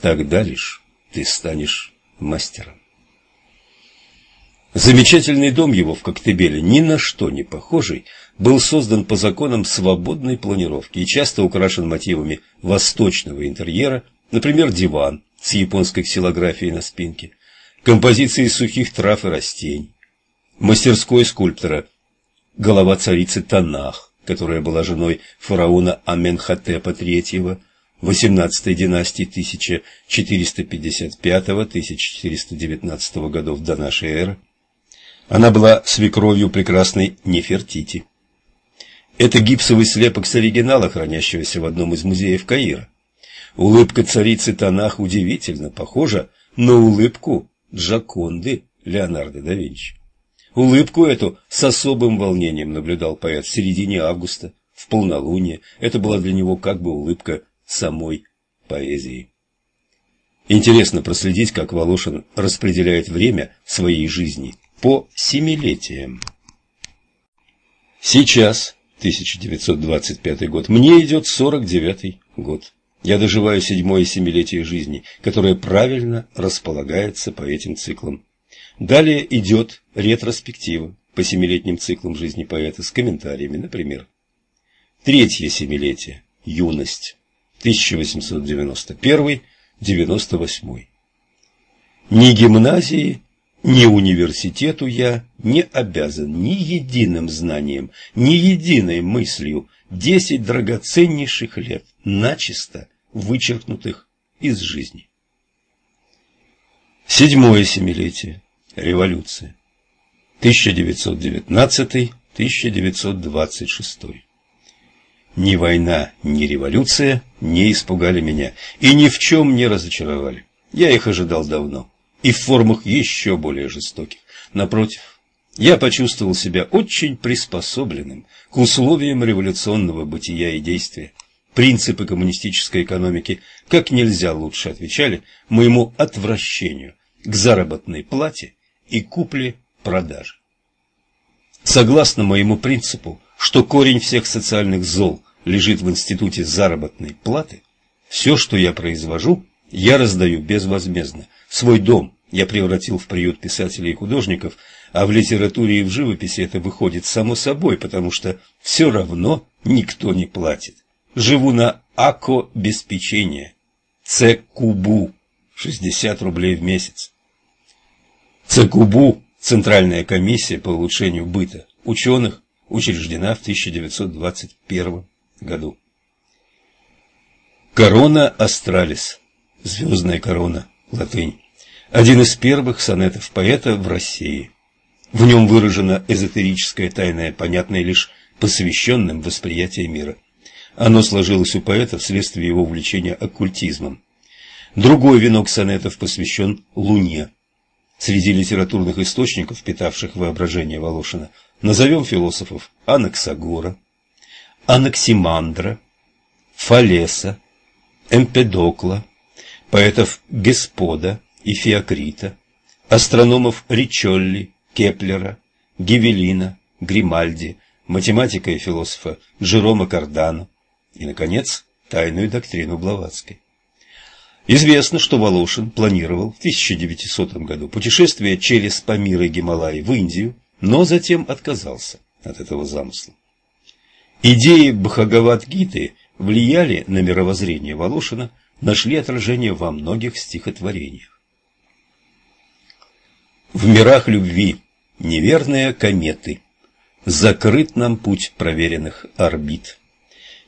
тогда лишь ты станешь мастером. Замечательный дом его в Коктебеле, ни на что не похожий, был создан по законам свободной планировки и часто украшен мотивами восточного интерьера, например, диван с японской ксилографией на спинке – композиции сухих трав и растений, мастерской скульптора, голова царицы Танах, которая была женой фараона Аменхотепа III, 18 династии 1455-1419 годов до нашей эры. Она была свекровью прекрасной Нефертити. Это гипсовый слепок с оригинала, хранящегося в одном из музеев Каира. Улыбка царицы Танах удивительно похожа на улыбку Джаконды Леонардо да Винчи. Улыбку эту с особым волнением наблюдал поэт в середине августа, в полнолуние. Это была для него как бы улыбка самой поэзии. Интересно проследить, как Волошин распределяет время своей жизни по семилетиям. Сейчас, 1925 год, мне идет 49 год. Я доживаю седьмое семилетие жизни, которое правильно располагается по этим циклам. Далее идет ретроспектива по семилетним циклам жизни поэта с комментариями, например. Третье семилетие – юность, 1891-98. Ни гимназии, ни университету я не обязан ни единым знанием, ни единой мыслью десять драгоценнейших лет, начисто вычеркнутых из жизни. Седьмое семилетие. Революция. 1919-1926. Ни война, ни революция не испугали меня и ни в чем не разочаровали. Я их ожидал давно и в формах еще более жестоких. Напротив, я почувствовал себя очень приспособленным к условиям революционного бытия и действия. Принципы коммунистической экономики как нельзя лучше отвечали моему отвращению к заработной плате и купле-продаже. Согласно моему принципу, что корень всех социальных зол лежит в институте заработной платы, все, что я произвожу, я раздаю безвозмездно, Свой дом я превратил в приют писателей и художников, а в литературе и в живописи это выходит само собой, потому что все равно никто не платит. Живу на АКО-беспечение. ЦКУБУ. 60 рублей в месяц. ЦКУБУ – Центральная комиссия по улучшению быта ученых, учреждена в 1921 году. Корона Астралис. Звездная корона. Латынь один из первых сонетов поэта в России. В нем выражена эзотерическая тайная, понятная лишь посвященным восприятия мира. Оно сложилось у поэта вследствие его увлечения оккультизмом. Другой венок сонетов посвящен Луне. Среди литературных источников, питавших воображение Волошина, назовем философов Анаксагора, Анаксимандра, Фалеса, Эмпедокла, поэтов Господа, и Феокрита, астрономов Ричолли, Кеплера, Гивелина, Гримальди, математика и философа Джерома Кардано и, наконец, тайную доктрину Блаватской. Известно, что Волошин планировал в 1900 году путешествие через Памир и Гималаи в Индию, но затем отказался от этого замысла. Идеи Бхагават-гиты влияли на мировоззрение Волошина, нашли отражение во многих стихотворениях. В мирах любви неверные кометы, Закрыт нам путь проверенных орбит.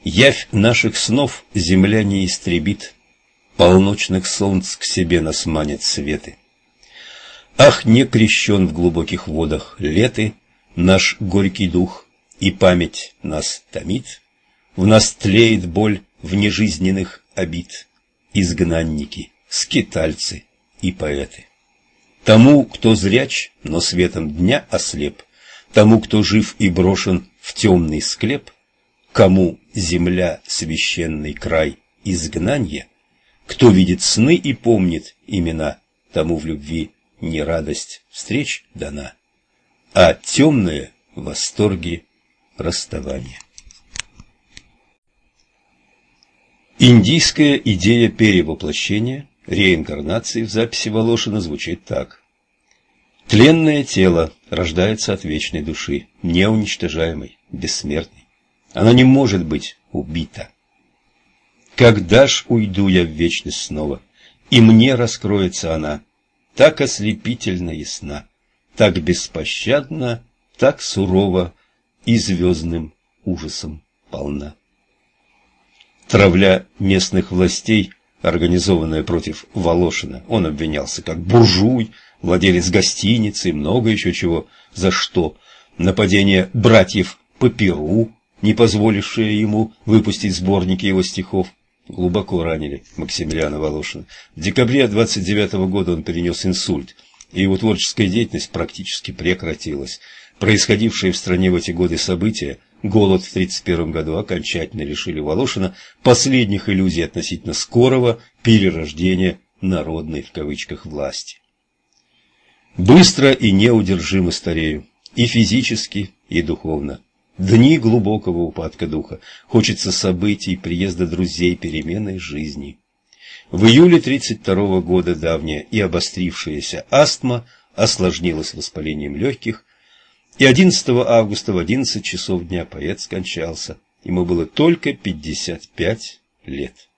Явь наших снов земля не истребит, Полночных солнц к себе нас манят светы. Ах, не крещен в глубоких водах леты Наш горький дух, и память нас томит, В нас тлеет боль в нежизненных обид, Изгнанники, скитальцы и поэты. Тому, кто зряч, но светом дня ослеп, Тому, кто жив и брошен в темный склеп, Кому земля священный край изгнанья, Кто видит сны и помнит имена, Тому в любви не радость встреч дана, А темные восторги расставания. Индийская идея перевоплощения – реинкарнации в записи Волошина звучит так. Тленное тело рождается от вечной души, неуничтожаемой, бессмертной. Она не может быть убита. Когда ж уйду я в вечность снова, и мне раскроется она, так ослепительно ясна, так беспощадна, так сурова и звездным ужасом полна. Травля местных властей – организованная против Волошина. Он обвинялся как буржуй, владелец гостиницы и много еще чего, за что нападение братьев по Перу, не позволившее ему выпустить сборники его стихов, глубоко ранили Максимилиана Волошина. В декабре 29 года он перенес инсульт, и его творческая деятельность практически прекратилась. Происходившие в стране в эти годы события, голод в 1931 году, окончательно лишили Волошина последних иллюзий относительно скорого перерождения «народной» в кавычках власти. Быстро и неудержимо старею, и физически, и духовно. Дни глубокого упадка духа. Хочется событий, приезда друзей, перемены жизни. В июле 32 года давняя и обострившаяся астма осложнилась воспалением легких, и 11 августа в 11 часов дня поэт скончался. Ему было только 55 лет.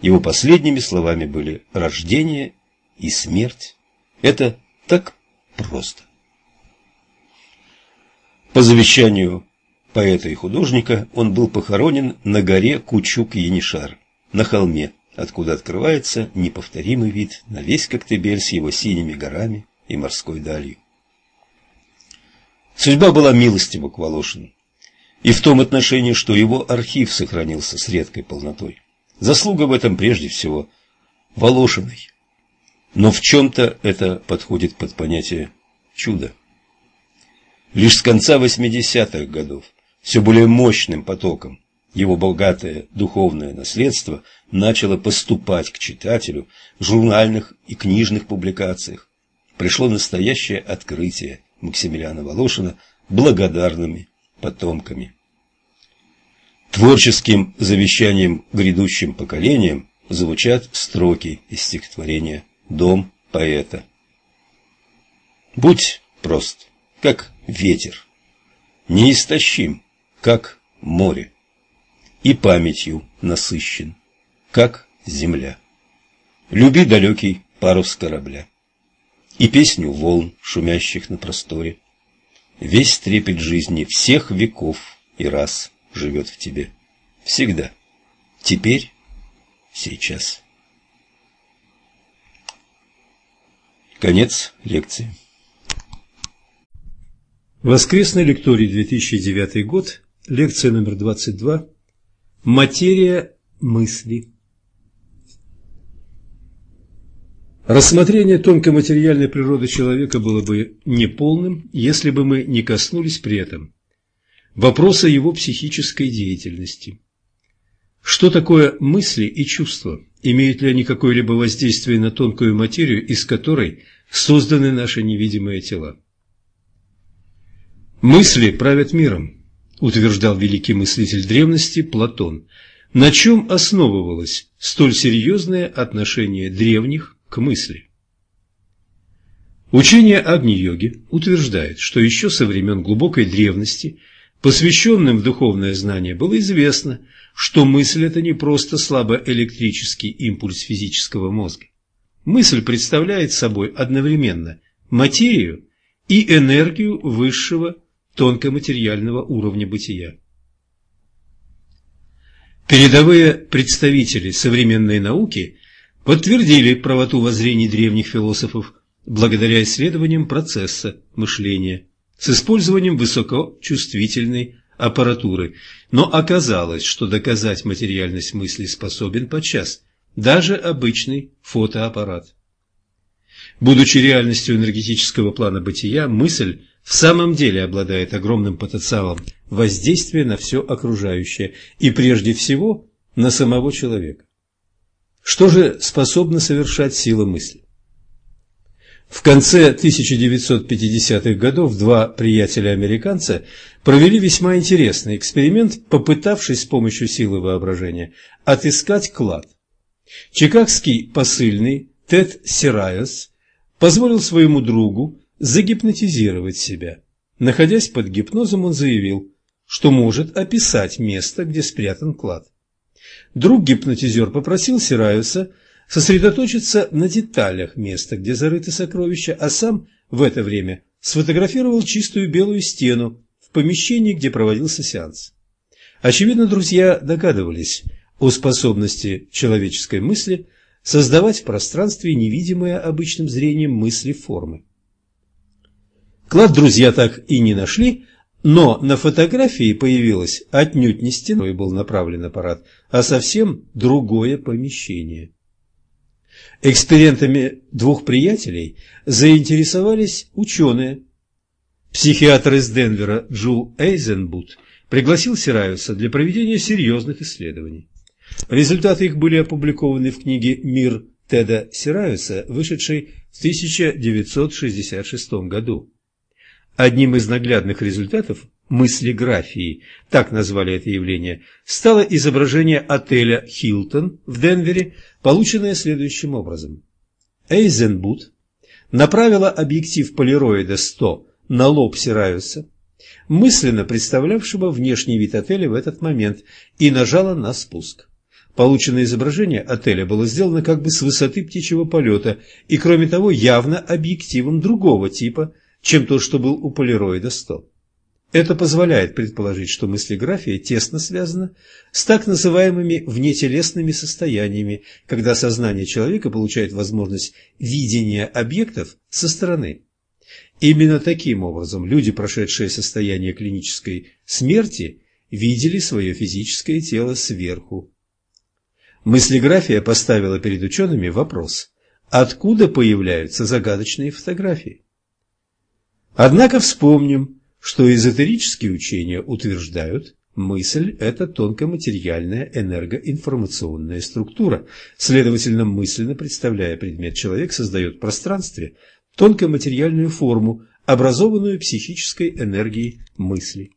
Его последними словами были «рождение и смерть». Это так просто. По завещанию поэта и художника, он был похоронен на горе Кучук-Янишар, на холме, откуда открывается неповторимый вид на весь Коктебель с его синими горами и морской далью. Судьба была милостива к Волошину, и в том отношении, что его архив сохранился с редкой полнотой. Заслуга в этом прежде всего Волошиной. Но в чем-то это подходит под понятие чуда. Лишь с конца 80-х годов все более мощным потоком его богатое духовное наследство начало поступать к читателю в журнальных и книжных публикациях. Пришло настоящее открытие Максимилиана Волошина благодарными потомками. Творческим завещанием грядущим поколениям звучат строки из стихотворения «Дом поэта». Будь прост, как ветер, неистощим, как море, и памятью насыщен, как земля. Люби далекий парус корабля и песню волн, шумящих на просторе. Весь трепет жизни всех веков и раз живет в тебе. Всегда. Теперь, сейчас. Конец лекции. Воскресный лекторий 2009 год Лекция номер 22. Материя мысли. Рассмотрение тонкой материальной природы человека было бы неполным, если бы мы не коснулись при этом вопроса его психической деятельности. Что такое мысли и чувства? Имеют ли они какое-либо воздействие на тонкую материю, из которой созданы наши невидимые тела? Мысли правят миром утверждал великий мыслитель древности Платон, на чем основывалось столь серьезное отношение древних к мысли. Учение Агни-йоги утверждает, что еще со времен глубокой древности, посвященным в духовное знание, было известно, что мысль – это не просто слабоэлектрический импульс физического мозга. Мысль представляет собой одновременно материю и энергию высшего тонкоматериального уровня бытия. Передовые представители современной науки подтвердили правоту воззрений древних философов благодаря исследованиям процесса мышления с использованием высокочувствительной аппаратуры, но оказалось, что доказать материальность мысли способен подчас даже обычный фотоаппарат. Будучи реальностью энергетического плана бытия, мысль в самом деле обладает огромным потенциалом воздействия на все окружающее и прежде всего на самого человека. Что же способна совершать сила мысли? В конце 1950-х годов два приятеля-американца провели весьма интересный эксперимент, попытавшись с помощью силы воображения отыскать клад. Чикагский посыльный Тед Сирайос позволил своему другу загипнотизировать себя. Находясь под гипнозом, он заявил, что может описать место, где спрятан клад. Друг-гипнотизер попросил Сираюса сосредоточиться на деталях места, где зарыты сокровища, а сам в это время сфотографировал чистую белую стену в помещении, где проводился сеанс. Очевидно, друзья догадывались о способности человеческой мысли создавать в пространстве невидимые обычным зрением мысли формы. Клад друзья так и не нашли, Но на фотографии появилось отнюдь не стеной был направлен аппарат, а совсем другое помещение. Экспериментами двух приятелей заинтересовались ученые. Психиатр из Денвера Джул Эйзенбут пригласил Сираюса для проведения серьезных исследований. Результаты их были опубликованы в книге «Мир Теда Сираюса», вышедшей в 1966 году. Одним из наглядных результатов мыслеграфии, так назвали это явление, стало изображение отеля «Хилтон» в Денвере, полученное следующим образом. Эйзенбут направила объектив полироида 100 на лоб Сираюса, мысленно представлявшего внешний вид отеля в этот момент, и нажала на спуск. Полученное изображение отеля было сделано как бы с высоты птичьего полета и, кроме того, явно объективом другого типа, чем то, что был у полироида 100. Это позволяет предположить, что мыслеграфия тесно связана с так называемыми внетелесными состояниями, когда сознание человека получает возможность видения объектов со стороны. Именно таким образом люди, прошедшие состояние клинической смерти, видели свое физическое тело сверху. Мыслеграфия поставила перед учеными вопрос, откуда появляются загадочные фотографии. Однако вспомним, что эзотерические учения утверждают, мысль – это тонкоматериальная энергоинформационная структура. Следовательно, мысленно представляя предмет, человек создает в пространстве тонкоматериальную форму, образованную психической энергией мысли.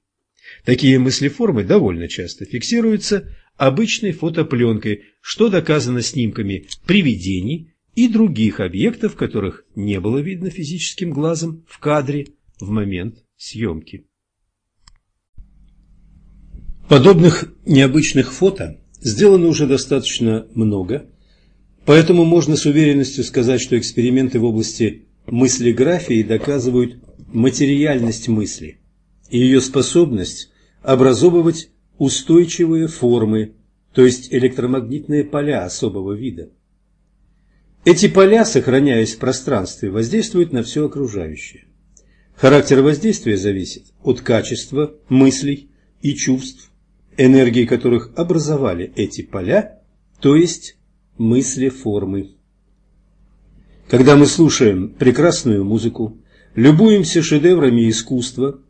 Такие мыслеформы довольно часто фиксируются обычной фотопленкой, что доказано снимками привидений и других объектов, которых не было видно физическим глазом в кадре в момент съемки. Подобных необычных фото сделано уже достаточно много, поэтому можно с уверенностью сказать, что эксперименты в области мыслеграфии доказывают материальность мысли и ее способность образовывать устойчивые формы, то есть электромагнитные поля особого вида. Эти поля, сохраняясь в пространстве, воздействуют на все окружающее. Характер воздействия зависит от качества мыслей и чувств, энергии которых образовали эти поля, то есть мысли-формы. Когда мы слушаем прекрасную музыку, любуемся шедеврами искусства,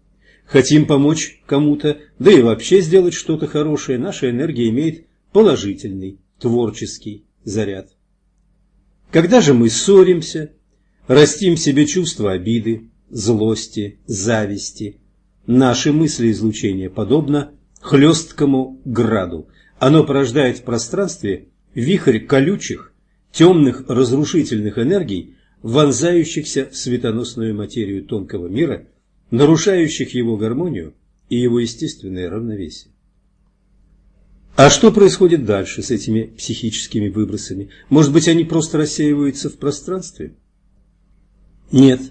хотим помочь кому-то, да и вообще сделать что-то хорошее, наша энергия имеет положительный, творческий заряд. Когда же мы ссоримся, растим в себе чувство обиды, злости, зависти, наши мысли излучения подобно хлесткому граду. Оно порождает в пространстве вихрь колючих, темных разрушительных энергий, вонзающихся в светоносную материю тонкого мира, нарушающих его гармонию и его естественное равновесие. А что происходит дальше с этими психическими выбросами? Может быть, они просто рассеиваются в пространстве? Нет.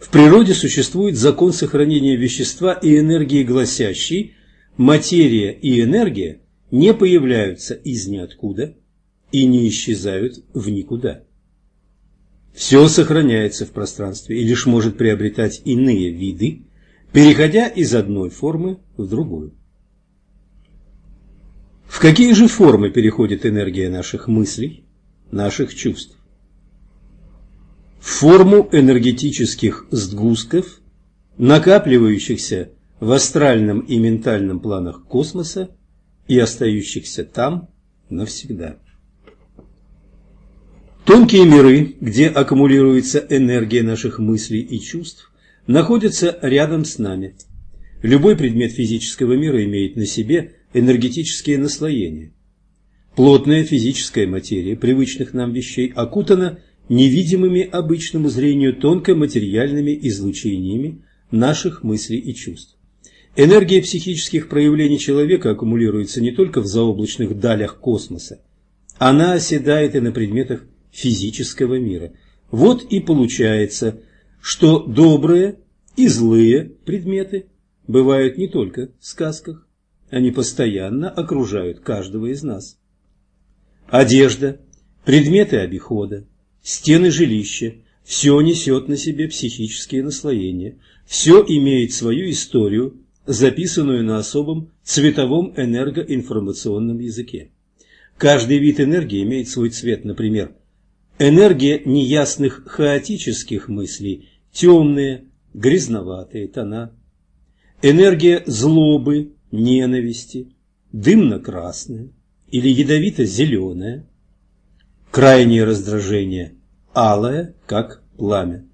В природе существует закон сохранения вещества и энергии, гласящий, материя и энергия не появляются из ниоткуда и не исчезают в никуда. Все сохраняется в пространстве и лишь может приобретать иные виды, переходя из одной формы в другую. В какие же формы переходит энергия наших мыслей, наших чувств? В форму энергетических сгустков, накапливающихся в астральном и ментальном планах космоса и остающихся там навсегда. Тонкие миры, где аккумулируется энергия наших мыслей и чувств, находятся рядом с нами. Любой предмет физического мира имеет на себе энергетические наслоения. Плотная физическая материя привычных нам вещей окутана невидимыми обычному зрению тонкоматериальными излучениями наших мыслей и чувств. Энергия психических проявлений человека аккумулируется не только в заоблачных далях космоса, она оседает и на предметах физического мира. Вот и получается, что добрые и злые предметы бывают не только в сказках, они постоянно окружают каждого из нас. Одежда, предметы обихода, стены жилища – все несет на себе психические наслоения, Все имеет свою историю, записанную на особом цветовом энергоинформационном языке. Каждый вид энергии имеет свой цвет, например, энергия неясных хаотических мыслей, темные, грязноватые тона, энергия злобы, ненависти, дымно-красная или ядовито-зеленая, крайнее раздражение, алое, как пламя.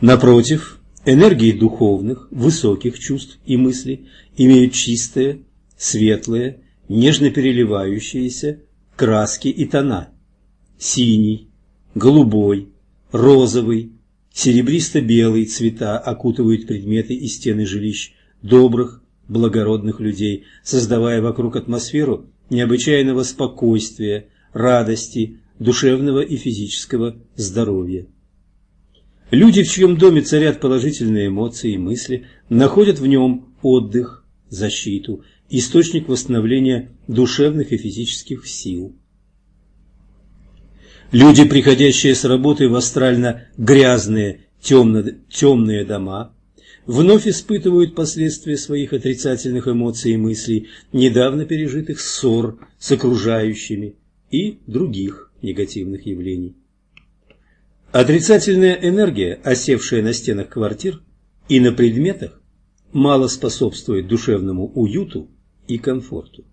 Напротив, энергии духовных, высоких чувств и мыслей имеют чистые, светлые, нежно переливающиеся краски и тона. Синий, голубой, розовый, серебристо-белый цвета окутывают предметы и стены жилищ добрых, благородных людей, создавая вокруг атмосферу необычайного спокойствия, радости, душевного и физического здоровья. Люди, в чьем доме царят положительные эмоции и мысли, находят в нем отдых, защиту, источник восстановления душевных и физических сил. Люди, приходящие с работы в астрально-грязные темно темные дома, вновь испытывают последствия своих отрицательных эмоций и мыслей, недавно пережитых ссор с окружающими и других негативных явлений. Отрицательная энергия, осевшая на стенах квартир и на предметах, мало способствует душевному уюту и комфорту.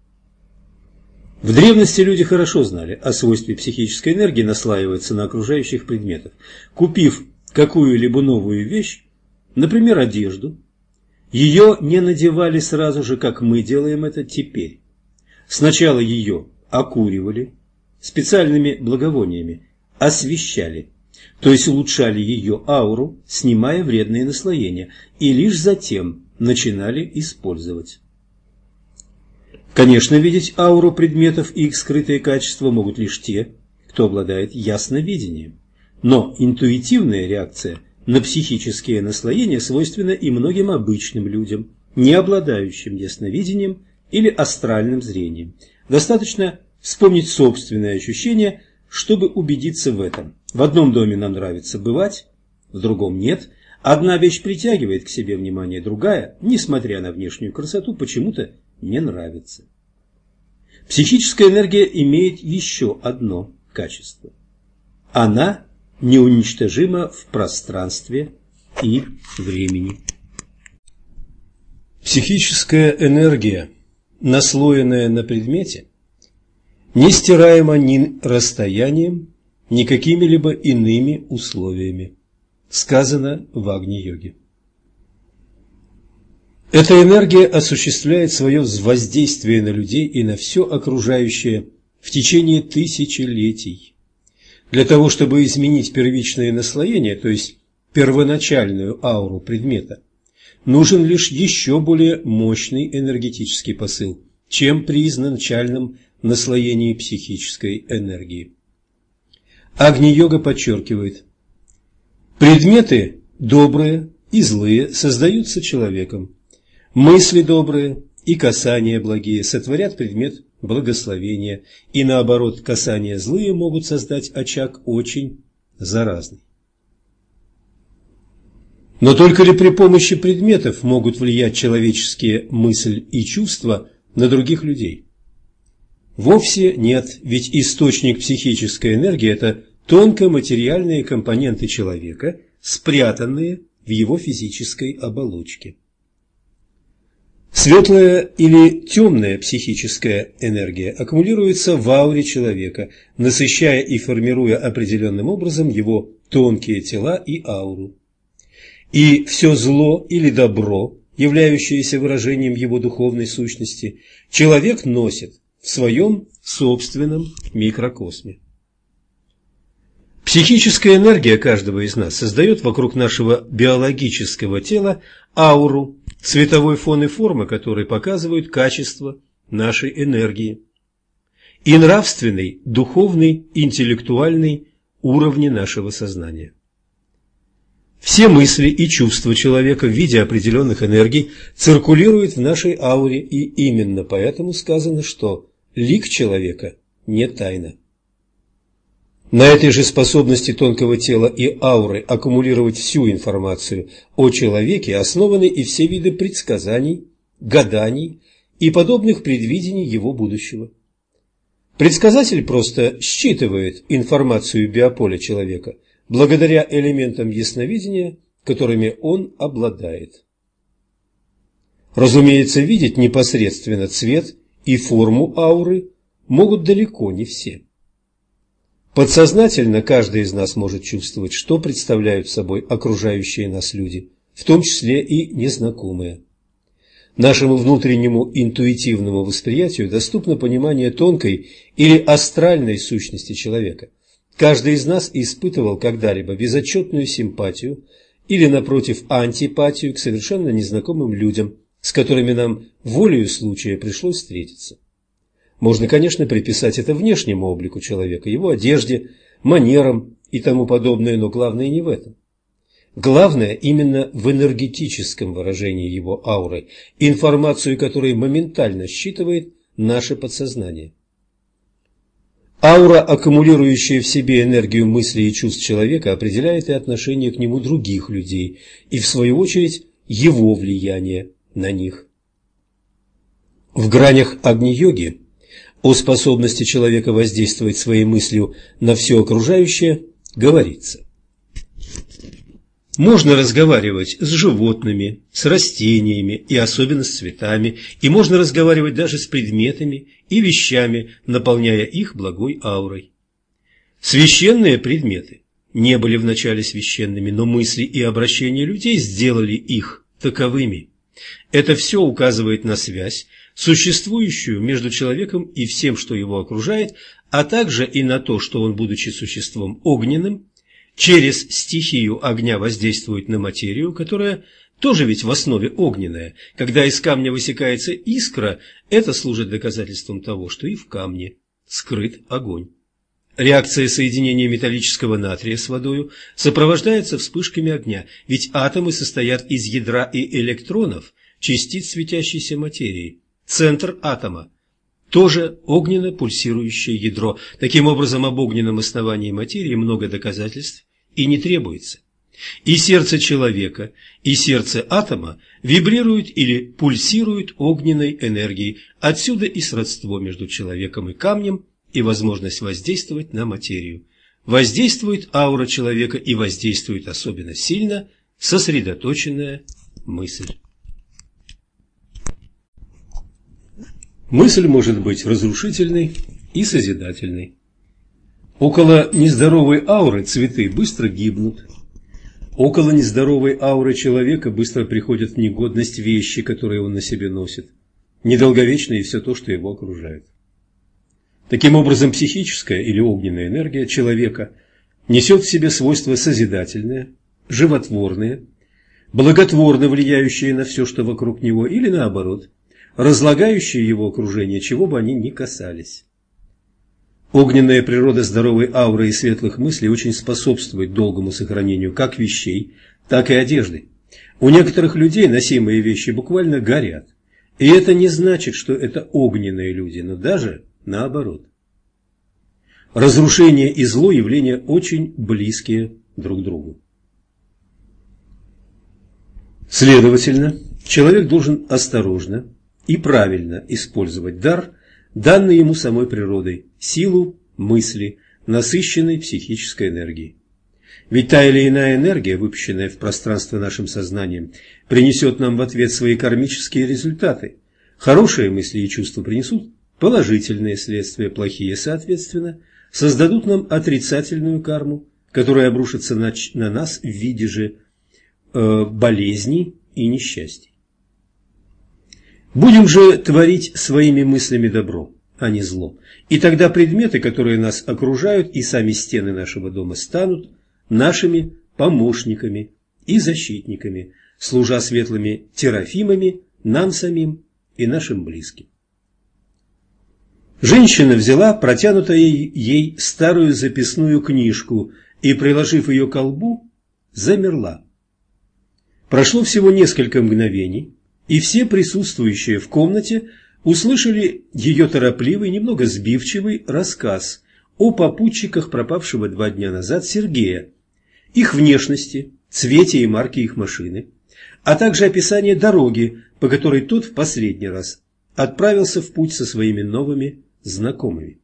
В древности люди хорошо знали о свойстве психической энергии наслаиваться на окружающих предметов. Купив какую-либо новую вещь, например, одежду, ее не надевали сразу же, как мы делаем это теперь. Сначала ее окуривали специальными благовониями, освещали, то есть улучшали ее ауру, снимая вредные наслоения, и лишь затем начинали использовать. Конечно, видеть ауру предметов и их скрытые качества могут лишь те, кто обладает ясновидением. Но интуитивная реакция на психические наслоения свойственна и многим обычным людям, не обладающим ясновидением или астральным зрением. Достаточно вспомнить собственные ощущения, чтобы убедиться в этом. В одном доме нам нравится бывать, в другом нет. Одна вещь притягивает к себе внимание, другая, несмотря на внешнюю красоту, почему-то не нравится. Психическая энергия имеет еще одно качество. Она неуничтожима в пространстве и времени. Психическая энергия, наслоенная на предмете, не стираема ни расстоянием, ни какими-либо иными условиями. Сказано в Агни-йоге. Эта энергия осуществляет свое воздействие на людей и на все окружающее в течение тысячелетий. Для того, чтобы изменить первичное наслоение, то есть первоначальную ауру предмета, нужен лишь еще более мощный энергетический посыл, чем при изначальном наслоении психической энергии. Агни-йога подчеркивает, предметы добрые и злые создаются человеком, Мысли добрые и касания благие сотворят предмет благословения, и наоборот, касания злые могут создать очаг очень заразный. Но только ли при помощи предметов могут влиять человеческие мысли и чувства на других людей? Вовсе нет, ведь источник психической энергии – это тонкоматериальные компоненты человека, спрятанные в его физической оболочке. Светлая или темная психическая энергия аккумулируется в ауре человека, насыщая и формируя определенным образом его тонкие тела и ауру. И все зло или добро, являющееся выражением его духовной сущности, человек носит в своем собственном микрокосме. Психическая энергия каждого из нас создает вокруг нашего биологического тела ауру, цветовой фон и форма которой показывают качество нашей энергии и нравственный, духовный, интеллектуальный уровни нашего сознания. Все мысли и чувства человека в виде определенных энергий циркулируют в нашей ауре, и именно поэтому сказано, что лик человека не тайна. На этой же способности тонкого тела и ауры аккумулировать всю информацию о человеке основаны и все виды предсказаний, гаданий и подобных предвидений его будущего. Предсказатель просто считывает информацию биополя человека благодаря элементам ясновидения, которыми он обладает. Разумеется, видеть непосредственно цвет и форму ауры могут далеко не все. Подсознательно каждый из нас может чувствовать, что представляют собой окружающие нас люди, в том числе и незнакомые. Нашему внутреннему интуитивному восприятию доступно понимание тонкой или астральной сущности человека. Каждый из нас испытывал когда-либо безотчетную симпатию или, напротив, антипатию к совершенно незнакомым людям, с которыми нам волею случая пришлось встретиться. Можно, конечно, приписать это внешнему облику человека, его одежде, манерам и тому подобное, но главное не в этом. Главное именно в энергетическом выражении его ауры, информацию которой моментально считывает наше подсознание. Аура, аккумулирующая в себе энергию мыслей и чувств человека, определяет и отношение к нему других людей, и в свою очередь его влияние на них. В гранях Агни-йоги о способности человека воздействовать своей мыслью на все окружающее говорится. Можно разговаривать с животными, с растениями и особенно с цветами, и можно разговаривать даже с предметами и вещами, наполняя их благой аурой. Священные предметы не были вначале священными, но мысли и обращения людей сделали их таковыми. Это все указывает на связь, существующую между человеком и всем, что его окружает, а также и на то, что он, будучи существом огненным, через стихию огня воздействует на материю, которая тоже ведь в основе огненная. Когда из камня высекается искра, это служит доказательством того, что и в камне скрыт огонь. Реакция соединения металлического натрия с водой сопровождается вспышками огня, ведь атомы состоят из ядра и электронов, частиц светящейся материи. Центр атома тоже огненно-пульсирующее ядро. Таким образом, об огненном основании материи много доказательств и не требуется. И сердце человека, и сердце атома вибрируют или пульсируют огненной энергией. Отсюда и сродство между человеком и камнем, и возможность воздействовать на материю. Воздействует аура человека и воздействует особенно сильно сосредоточенная мысль. Мысль может быть разрушительной и созидательной. Около нездоровой ауры цветы быстро гибнут. Около нездоровой ауры человека быстро приходят в негодность вещи, которые он на себе носит. Недолговечно все то, что его окружает. Таким образом, психическая или огненная энергия человека несет в себе свойства созидательные, животворные, благотворно влияющие на все, что вокруг него, или наоборот – разлагающие его окружение, чего бы они ни касались. Огненная природа здоровой ауры и светлых мыслей очень способствует долгому сохранению как вещей, так и одежды. У некоторых людей носимые вещи буквально горят. И это не значит, что это огненные люди, но даже наоборот. Разрушение и зло – явления очень близкие друг другу. Следовательно, человек должен осторожно и правильно использовать дар, данный ему самой природой, силу мысли, насыщенной психической энергией. Ведь та или иная энергия, выпущенная в пространство нашим сознанием, принесет нам в ответ свои кармические результаты. Хорошие мысли и чувства принесут положительные следствия, плохие, соответственно, создадут нам отрицательную карму, которая обрушится на, на нас в виде же э, болезней и несчастий. Будем же творить своими мыслями добро, а не зло. И тогда предметы, которые нас окружают, и сами стены нашего дома станут нашими помощниками и защитниками, служа светлыми терафимами нам самим и нашим близким. Женщина взяла протянутую ей старую записную книжку и, приложив ее к колбу, замерла. Прошло всего несколько мгновений, и все присутствующие в комнате услышали ее торопливый, немного сбивчивый рассказ о попутчиках пропавшего два дня назад Сергея, их внешности, цвете и марке их машины, а также описание дороги, по которой тот в последний раз отправился в путь со своими новыми знакомыми.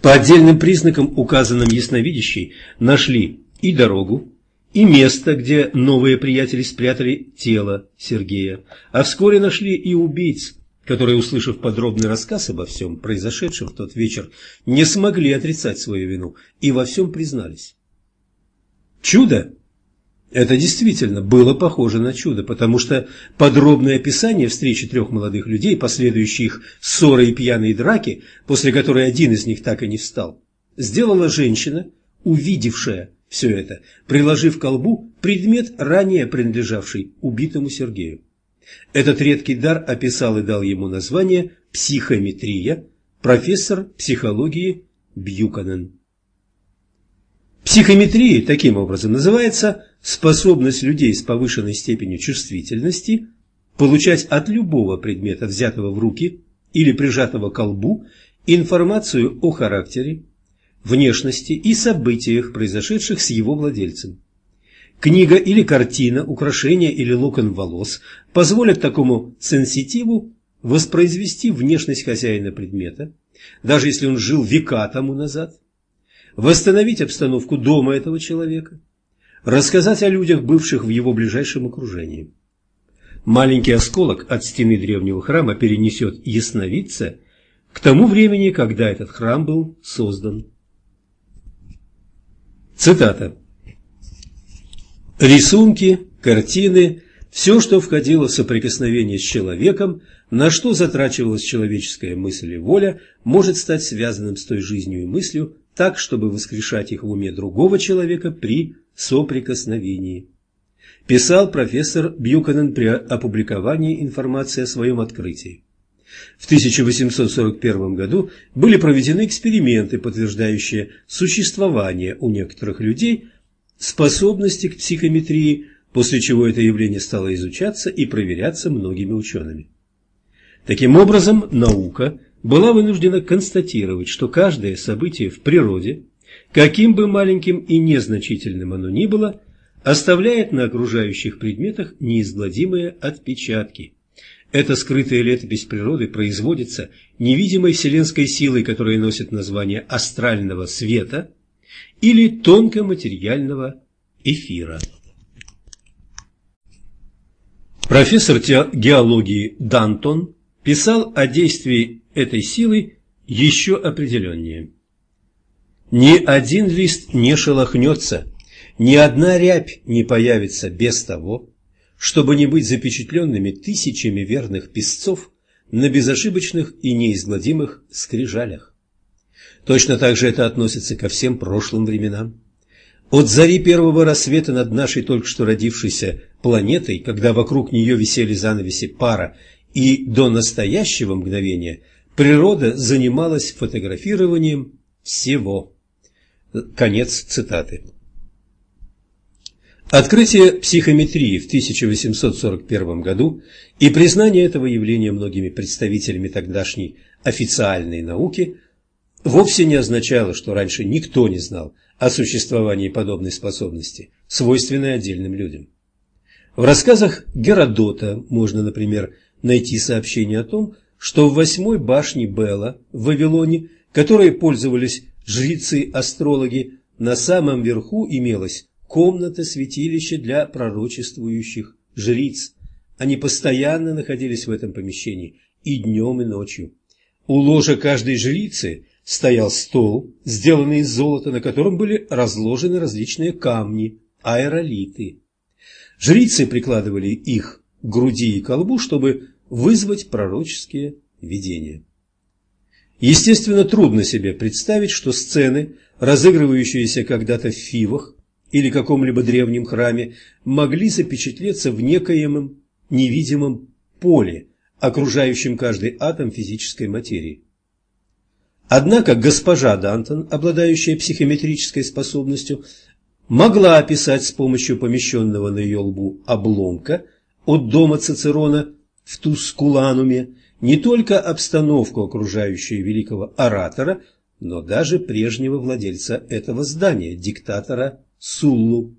По отдельным признакам, указанным ясновидящей, нашли и дорогу, и место, где новые приятели спрятали тело Сергея, а вскоре нашли и убийц, которые, услышав подробный рассказ обо всем произошедшем в тот вечер, не смогли отрицать свою вину и во всем признались. Чудо это действительно было похоже на чудо, потому что подробное описание встречи трех молодых людей, последующие их ссоры и пьяные драки, после которой один из них так и не встал, сделала женщина, увидевшая все это, приложив к колбу предмет, ранее принадлежавший убитому Сергею. Этот редкий дар описал и дал ему название «психометрия», профессор психологии Бьюканен. Психометрией, таким образом, называется способность людей с повышенной степенью чувствительности получать от любого предмета, взятого в руки или прижатого к колбу, информацию о характере, внешности и событиях, произошедших с его владельцем. Книга или картина, украшение или локон волос позволят такому сенситиву воспроизвести внешность хозяина предмета, даже если он жил века тому назад, восстановить обстановку дома этого человека, рассказать о людях, бывших в его ближайшем окружении. Маленький осколок от стены древнего храма перенесет ясновидца к тому времени, когда этот храм был создан. Цитата. Рисунки, картины, все, что входило в соприкосновение с человеком, на что затрачивалась человеческая мысль и воля, может стать связанным с той жизнью и мыслью, так, чтобы воскрешать их в уме другого человека при соприкосновении. Писал профессор Бьюканен при опубликовании информации о своем открытии. В 1841 году были проведены эксперименты, подтверждающие существование у некоторых людей способности к психометрии, после чего это явление стало изучаться и проверяться многими учеными. Таким образом, наука – была вынуждена констатировать, что каждое событие в природе, каким бы маленьким и незначительным оно ни было, оставляет на окружающих предметах неизгладимые отпечатки. Эта скрытая летопись природы производится невидимой вселенской силой, которая носит название астрального света или тонкоматериального эфира. Профессор геологии Дантон писал о действии этой силы еще определеннее. Ни один лист не шелохнется, ни одна рябь не появится без того, чтобы не быть запечатленными тысячами верных песцов на безошибочных и неизгладимых скрижалях. Точно так же это относится ко всем прошлым временам. От зари первого рассвета над нашей только что родившейся планетой, когда вокруг нее висели занавеси пара, и до настоящего мгновения – Природа занималась фотографированием всего. Конец цитаты. Открытие психометрии в 1841 году и признание этого явления многими представителями тогдашней официальной науки вовсе не означало, что раньше никто не знал о существовании подобной способности, свойственной отдельным людям. В рассказах Геродота можно, например, найти сообщение о том, что в восьмой башне Бела в Вавилоне, которой пользовались жрецы-астрологи, на самом верху имелась комната святилища для пророчествующих жриц. Они постоянно находились в этом помещении и днем, и ночью. У ложа каждой жрицы стоял стол, сделанный из золота, на котором были разложены различные камни, аэролиты. Жрицы прикладывали их к груди и колбу, чтобы вызвать пророческие видения. Естественно, трудно себе представить, что сцены, разыгрывающиеся когда-то в Фивах или каком-либо древнем храме, могли запечатлеться в некоем невидимом поле, окружающем каждый атом физической материи. Однако госпожа Дантон, обладающая психометрической способностью, могла описать с помощью помещенного на ее лбу обломка от дома Цицерона в Тускулануме не только обстановку, окружающую великого оратора, но даже прежнего владельца этого здания, диктатора Суллу.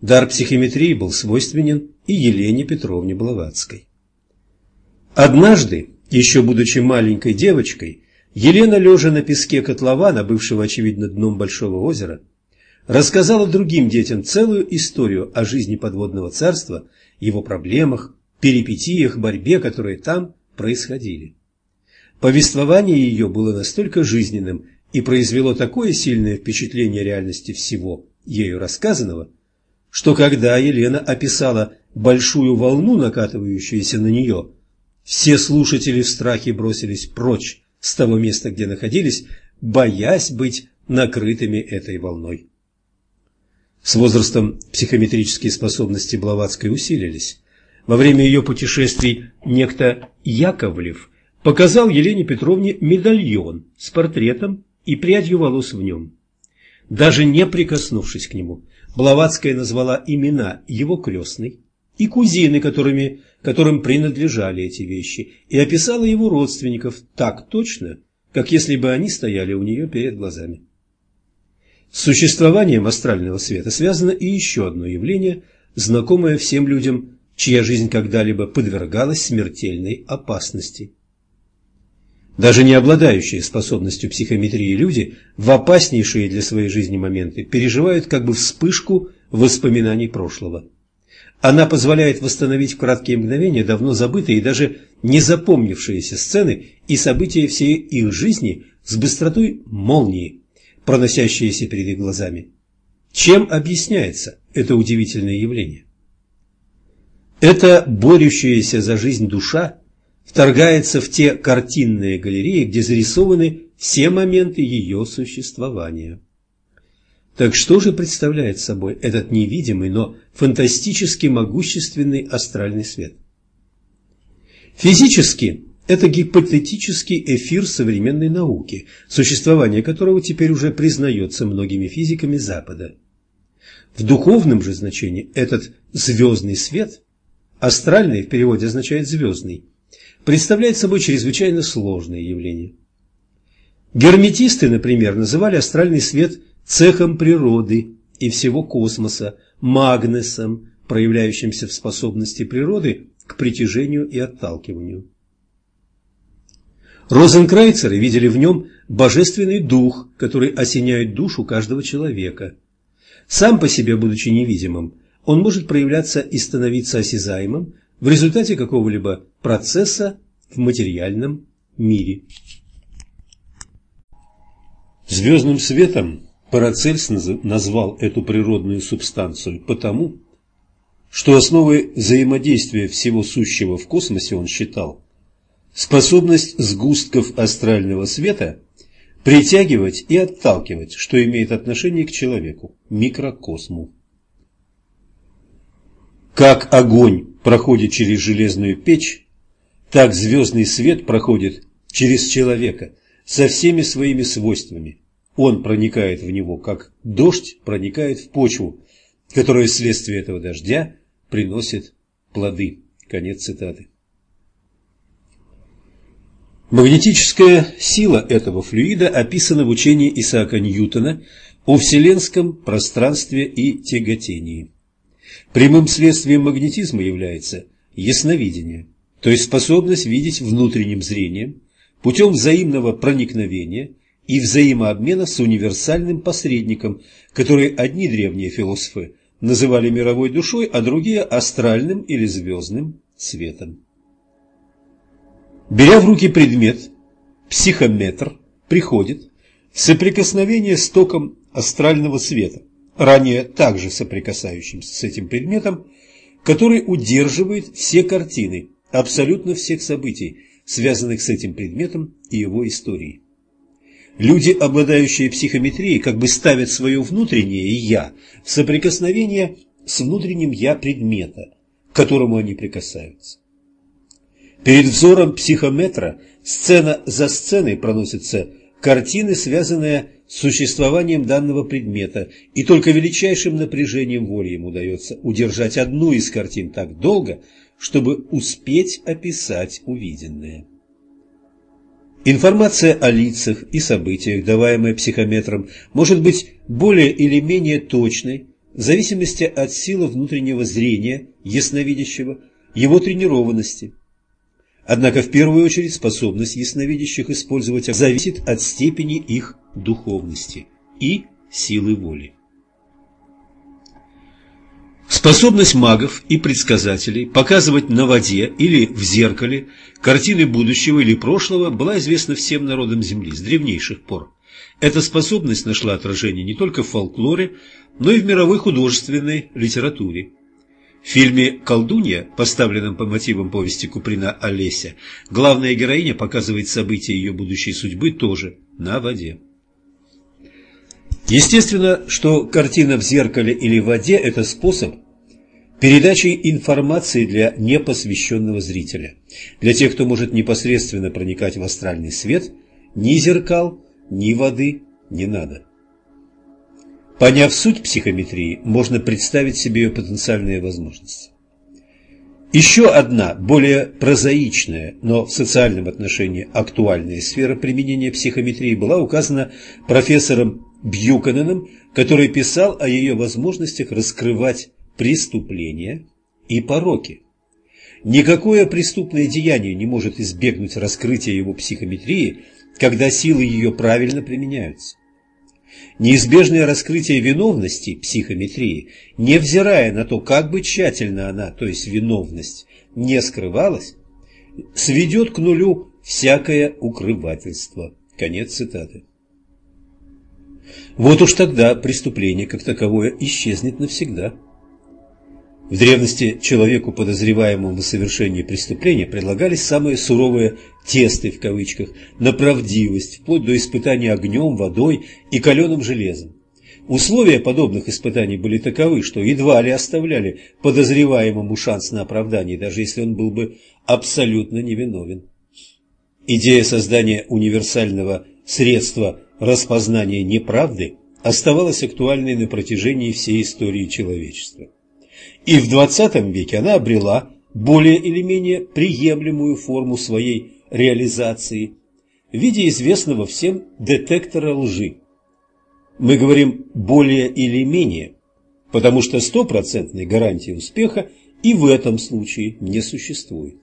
Дар психометрии был свойственен и Елене Петровне Блаватской. Однажды, еще будучи маленькой девочкой, Елена, лежа на песке котлована, бывшего, очевидно, дном большого озера, рассказала другим детям целую историю о жизни подводного царства, его проблемах, перипетиях, борьбе, которые там происходили. Повествование ее было настолько жизненным и произвело такое сильное впечатление реальности всего ею рассказанного, что когда Елена описала большую волну, накатывающуюся на нее, все слушатели в страхе бросились прочь с того места, где находились, боясь быть накрытыми этой волной. С возрастом психометрические способности Блаватской усилились. Во время ее путешествий некто Яковлев показал Елене Петровне медальон с портретом и прядью волос в нем. Даже не прикоснувшись к нему, Блаватская назвала имена его крестной и кузины, которыми которым принадлежали эти вещи, и описала его родственников так точно, как если бы они стояли у нее перед глазами. С существованием астрального света связано и еще одно явление, знакомое всем людям, чья жизнь когда-либо подвергалась смертельной опасности. Даже не обладающие способностью психометрии люди в опаснейшие для своей жизни моменты переживают как бы вспышку воспоминаний прошлого. Она позволяет восстановить в краткие мгновения давно забытые и даже не запомнившиеся сцены и события всей их жизни с быстротой молнии, проносящиеся перед их глазами. Чем объясняется это удивительное явление? Эта борющаяся за жизнь душа вторгается в те картинные галереи, где зарисованы все моменты ее существования. Так что же представляет собой этот невидимый, но фантастически могущественный астральный свет? Физически это гипотетический эфир современной науки, существование которого теперь уже признается многими физиками Запада. В духовном же значении этот звездный свет, астральный в переводе означает звездный, представляет собой чрезвычайно сложное явление. Герметисты, например, называли астральный свет – цехом природы и всего космоса, магнесом, проявляющимся в способности природы к притяжению и отталкиванию. Розенкрайцеры видели в нем божественный дух, который осеняет душу каждого человека. Сам по себе, будучи невидимым, он может проявляться и становиться осязаемым в результате какого-либо процесса в материальном мире. Звездным светом Парацельс назвал эту природную субстанцию потому, что основой взаимодействия всего сущего в космосе он считал способность сгустков астрального света притягивать и отталкивать, что имеет отношение к человеку, микрокосму. Как огонь проходит через железную печь, так звездный свет проходит через человека со всеми своими свойствами, он проникает в него, как дождь проникает в почву, которая вследствие этого дождя приносит плоды. Конец цитаты. Магнетическая сила этого флюида описана в учении Исаака Ньютона о вселенском пространстве и тяготении. Прямым следствием магнетизма является ясновидение, то есть способность видеть внутренним зрением путем взаимного проникновения – и взаимообмена с универсальным посредником, который одни древние философы называли мировой душой, а другие – астральным или звездным светом. Беря в руки предмет, психометр приходит в соприкосновение с током астрального света, ранее также соприкасающимся с этим предметом, который удерживает все картины абсолютно всех событий, связанных с этим предметом и его историей. Люди, обладающие психометрией, как бы ставят свое внутреннее «я» в соприкосновение с внутренним «я» предмета, к которому они прикасаются. Перед взором психометра сцена за сценой проносятся картины, связанные существованием данного предмета, и только величайшим напряжением воли ему удается удержать одну из картин так долго, чтобы успеть описать увиденное. Информация о лицах и событиях, даваемая психометром, может быть более или менее точной в зависимости от силы внутреннего зрения ясновидящего, его тренированности. Однако в первую очередь способность ясновидящих использовать зависит от степени их духовности и силы воли. Способность магов и предсказателей показывать на воде или в зеркале картины будущего или прошлого была известна всем народам Земли с древнейших пор. Эта способность нашла отражение не только в фолклоре, но и в мировой художественной литературе. В фильме «Колдунья», поставленном по мотивам повести Куприна «Олеся», главная героиня показывает события ее будущей судьбы тоже на воде. Естественно, что картина в зеркале или в воде – это способ передачи информации для непосвященного зрителя. Для тех, кто может непосредственно проникать в астральный свет, ни зеркал, ни воды не надо. Поняв суть психометрии, можно представить себе ее потенциальные возможности. Еще одна, более прозаичная, но в социальном отношении актуальная сфера применения психометрии была указана профессором Бьюканеном, который писал о ее возможностях раскрывать преступления и пороки. Никакое преступное деяние не может избегнуть раскрытия его психометрии, когда силы ее правильно применяются. Неизбежное раскрытие виновности психометрии, невзирая на то, как бы тщательно она, то есть виновность, не скрывалась, сведет к нулю всякое укрывательство. Конец цитаты. Вот уж тогда преступление как таковое исчезнет навсегда. В древности человеку, подозреваемому в совершении преступления, предлагались самые суровые «тесты» в кавычках на правдивость, вплоть до испытания огнем, водой и каленым железом. Условия подобных испытаний были таковы, что едва ли оставляли подозреваемому шанс на оправдание, даже если он был бы абсолютно невиновен. Идея создания универсального средства распознания неправды оставалась актуальной на протяжении всей истории человечества. И в XX веке она обрела более или менее приемлемую форму своей реализации в виде известного всем детектора лжи. Мы говорим «более или менее», потому что стопроцентной гарантии успеха и в этом случае не существует.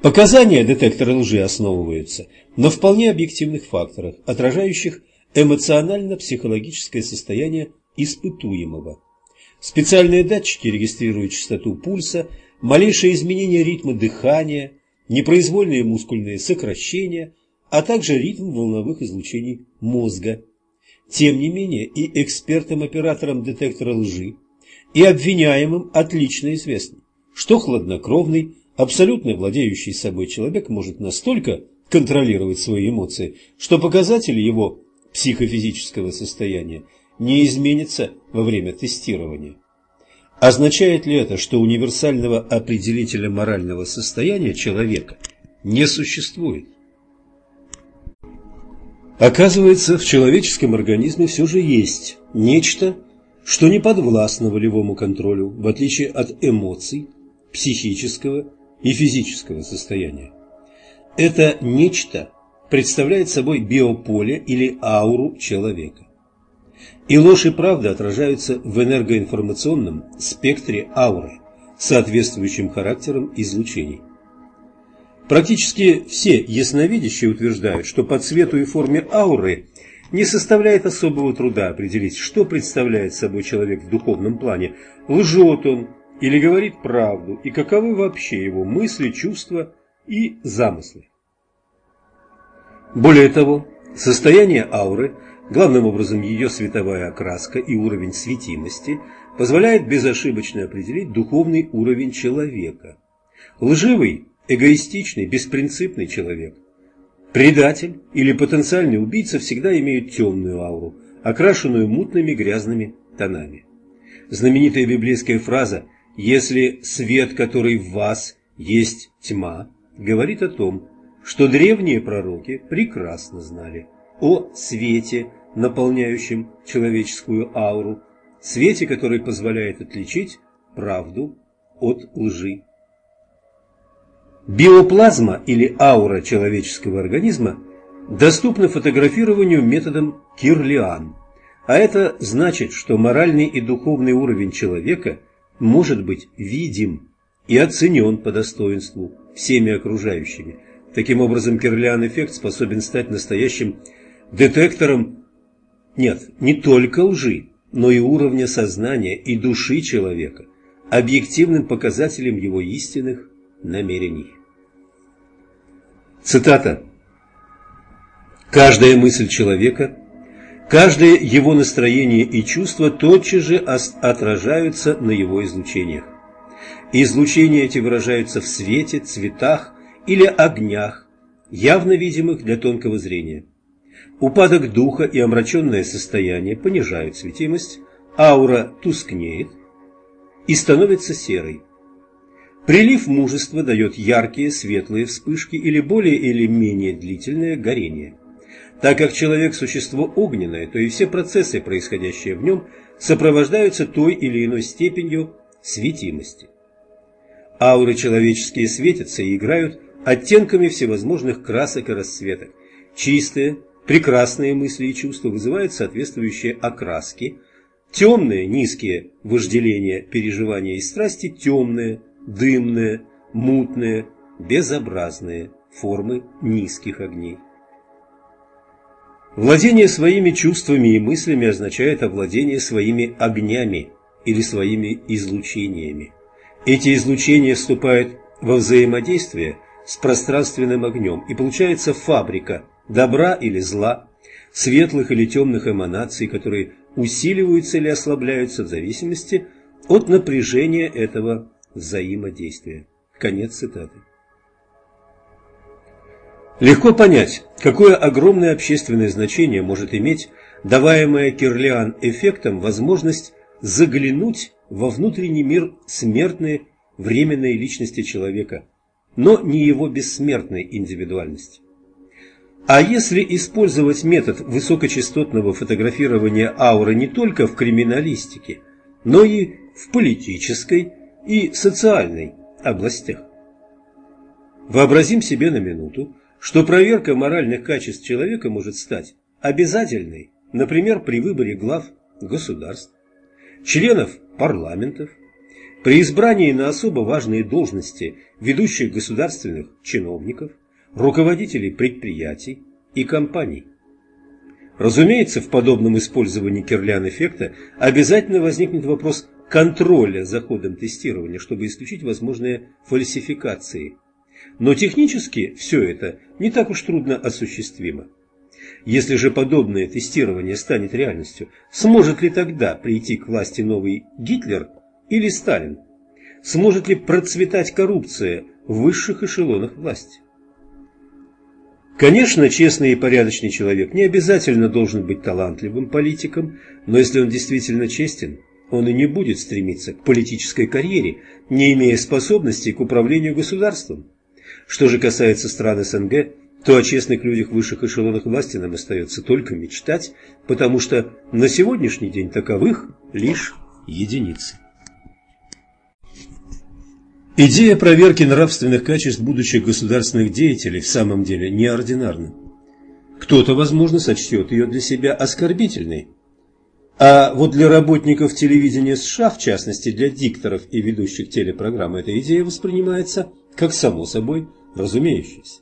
Показания детектора лжи основываются на вполне объективных факторах, отражающих эмоционально-психологическое состояние испытуемого. Специальные датчики регистрируют частоту пульса, малейшие изменения ритма дыхания, непроизвольные мускульные сокращения, а также ритм волновых излучений мозга. Тем не менее и экспертам-операторам детектора лжи, и обвиняемым отлично известно, что хладнокровный, абсолютно владеющий собой человек может настолько контролировать свои эмоции, что показатели его психофизического состояния не изменится во время тестирования. Означает ли это, что универсального определителя морального состояния человека не существует? Оказывается, в человеческом организме все же есть нечто, что не подвластно волевому контролю, в отличие от эмоций, психического и физического состояния. Это нечто представляет собой биополе или ауру человека. И ложь и правда отражаются в энергоинформационном спектре ауры, соответствующим характером излучений. Практически все ясновидящие утверждают, что по цвету и форме ауры не составляет особого труда определить, что представляет собой человек в духовном плане, лжет он или говорит правду, и каковы вообще его мысли, чувства и замыслы. Более того, состояние ауры – главным образом ее световая окраска и уровень светимости, позволяет безошибочно определить духовный уровень человека. Лживый, эгоистичный, беспринципный человек, предатель или потенциальный убийца всегда имеют темную ауру, окрашенную мутными грязными тонами. Знаменитая библейская фраза «Если свет, который в вас, есть тьма», говорит о том, что древние пророки прекрасно знали о свете, наполняющем человеческую ауру, свете, который позволяет отличить правду от лжи. Биоплазма или аура человеческого организма доступна фотографированию методом Кирлиан, а это значит, что моральный и духовный уровень человека может быть видим и оценен по достоинству всеми окружающими. Таким образом, Кирлиан-эффект способен стать настоящим детектором, нет, не только лжи, но и уровня сознания и души человека, объективным показателем его истинных намерений. Цитата. «Каждая мысль человека, каждое его настроение и чувство тотчас же отражаются на его излучениях. Излучения эти выражаются в свете, цветах или огнях, явно видимых для тонкого зрения. Упадок духа и омраченное состояние понижают светимость, аура тускнеет и становится серой. Прилив мужества дает яркие светлые вспышки или более или менее длительное горение. Так как человек – существо огненное, то и все процессы, происходящие в нем, сопровождаются той или иной степенью светимости. Ауры человеческие светятся и играют оттенками всевозможных красок и расцветок. Чистые, прекрасные мысли и чувства вызывают соответствующие окраски, темные, низкие вожделения, переживания и страсти – темные, дымные, мутные, безобразные формы низких огней. Владение своими чувствами и мыслями означает овладение своими огнями или своими излучениями. Эти излучения вступают во взаимодействие с пространственным огнем, и получается фабрика добра или зла, светлых или темных эманаций, которые усиливаются или ослабляются в зависимости от напряжения этого взаимодействия. Конец цитаты. Легко понять, какое огромное общественное значение может иметь даваемая Кирлиан эффектом возможность заглянуть во внутренний мир смертной временной личности человека, но не его бессмертной индивидуальности. А если использовать метод высокочастотного фотографирования ауры не только в криминалистике, но и в политической и социальной областях? Вообразим себе на минуту, что проверка моральных качеств человека может стать обязательной, например, при выборе глав государств, членов парламентов, при избрании на особо важные должности ведущих государственных чиновников, руководителей предприятий и компаний. Разумеется, в подобном использовании Кирлян-эффекта обязательно возникнет вопрос контроля за ходом тестирования, чтобы исключить возможные фальсификации. Но технически все это не так уж трудно осуществимо. Если же подобное тестирование станет реальностью, сможет ли тогда прийти к власти новый Гитлер или Сталин? Сможет ли процветать коррупция в высших эшелонах власти? Конечно, честный и порядочный человек не обязательно должен быть талантливым политиком, но если он действительно честен, он и не будет стремиться к политической карьере, не имея способностей к управлению государством. Что же касается стран СНГ, то о честных людях в высших эшелонах власти нам остается только мечтать, потому что на сегодняшний день таковых лишь единицы. Идея проверки нравственных качеств будущих государственных деятелей в самом деле неординарна. Кто-то, возможно, сочтет ее для себя оскорбительной. А вот для работников телевидения США, в частности для дикторов и ведущих телепрограмм, эта идея воспринимается как само собой разумеющееся.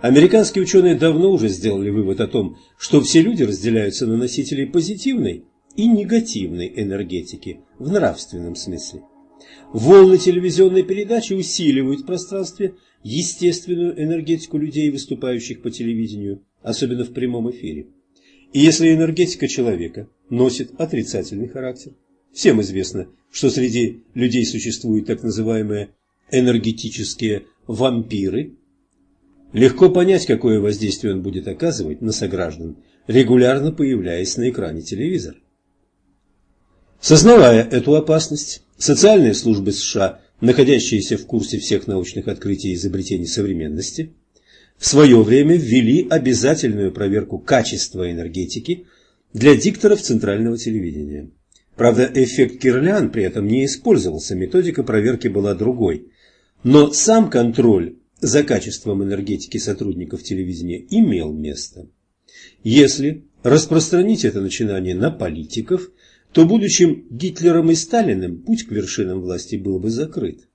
Американские ученые давно уже сделали вывод о том, что все люди разделяются на носителей позитивной и негативной энергетики в нравственном смысле. Волны телевизионной передачи усиливают в пространстве естественную энергетику людей, выступающих по телевидению, особенно в прямом эфире. И если энергетика человека носит отрицательный характер, всем известно, что среди людей существуют так называемые энергетические вампиры, Легко понять, какое воздействие он будет оказывать на сограждан, регулярно появляясь на экране телевизора. Сознавая эту опасность, социальные службы США, находящиеся в курсе всех научных открытий и изобретений современности, в свое время ввели обязательную проверку качества энергетики для дикторов центрального телевидения. Правда, эффект Кирлян при этом не использовался, методика проверки была другой. Но сам контроль за качеством энергетики сотрудников телевидения имел место. Если распространить это начинание на политиков, то будущим Гитлером и Сталиным путь к вершинам власти был бы закрыт.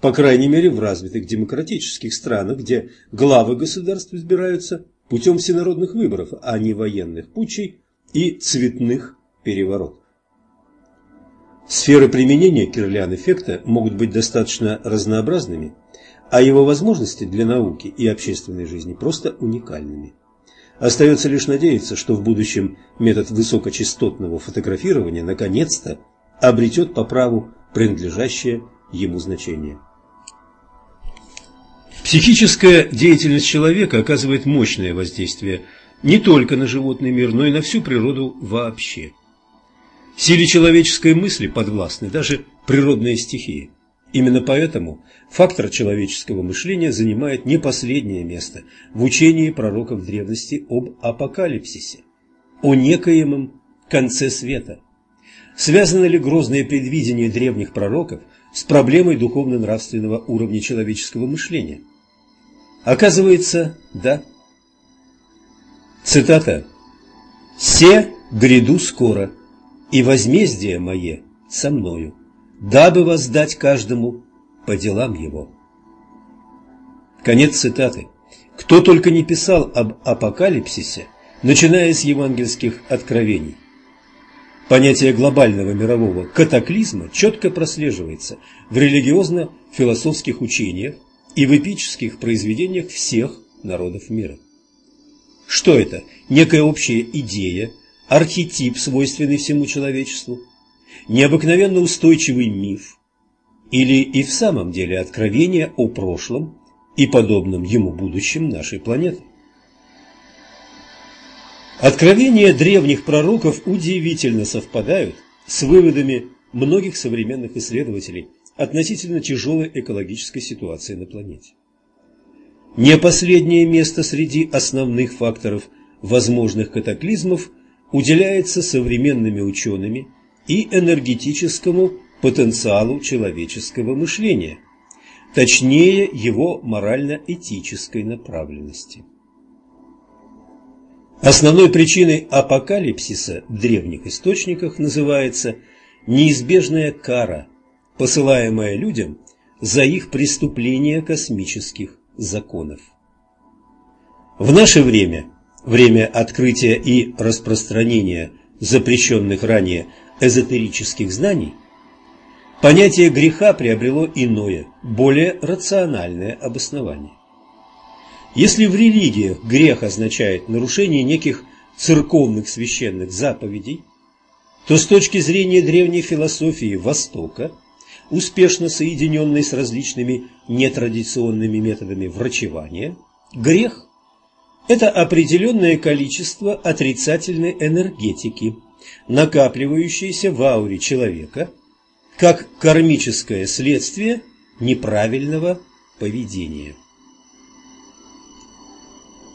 По крайней мере в развитых демократических странах, где главы государств избираются путем всенародных выборов, а не военных путчей и цветных переворотов. Сферы применения Кирлян-эффекта могут быть достаточно разнообразными, а его возможности для науки и общественной жизни просто уникальными. Остается лишь надеяться, что в будущем метод высокочастотного фотографирования наконец-то обретет по праву принадлежащее ему значение. Психическая деятельность человека оказывает мощное воздействие не только на животный мир, но и на всю природу вообще. Силе человеческой мысли подвластны даже природные стихии. Именно поэтому фактор человеческого мышления занимает не последнее место в учении пророков древности об апокалипсисе, о некоемом конце света. Связано ли грозное предвидение древних пророков с проблемой духовно-нравственного уровня человеческого мышления? Оказывается, да. Цитата. «Се гряду скоро, и возмездие мое со мною, дабы воздать каждому по делам его». Конец цитаты. Кто только не писал об апокалипсисе, начиная с евангельских откровений. Понятие глобального мирового катаклизма четко прослеживается в религиозно-философских учениях и в эпических произведениях всех народов мира. Что это? Некая общая идея, архетип, свойственный всему человечеству, необыкновенно устойчивый миф или и в самом деле откровение о прошлом и подобном ему будущем нашей планеты. Откровения древних пророков удивительно совпадают с выводами многих современных исследователей относительно тяжелой экологической ситуации на планете. Не последнее место среди основных факторов возможных катаклизмов уделяется современными учеными и энергетическому потенциалу человеческого мышления, точнее его морально-этической направленности. Основной причиной апокалипсиса в древних источниках называется неизбежная кара, посылаемая людям за их преступления космических законов. В наше время, время открытия и распространения запрещенных ранее эзотерических знаний, понятие греха приобрело иное, более рациональное обоснование. Если в религиях грех означает нарушение неких церковных священных заповедей, то с точки зрения древней философии Востока, успешно соединенной с различными нетрадиционными методами врачевания, грех – это определенное количество отрицательной энергетики, накапливающейся в ауре человека, как кармическое следствие неправильного поведения.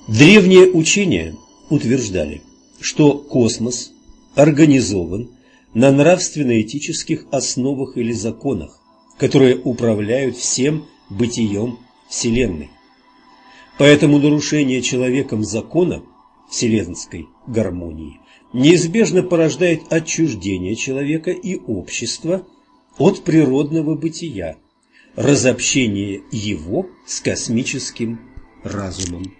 Древние учения утверждали, что космос организован на нравственно-этических основах или законах, которые управляют всем бытием Вселенной. Поэтому нарушение человеком закона вселенской гармонии неизбежно порождает отчуждение человека и общества от природного бытия, разобщение его с космическим разумом.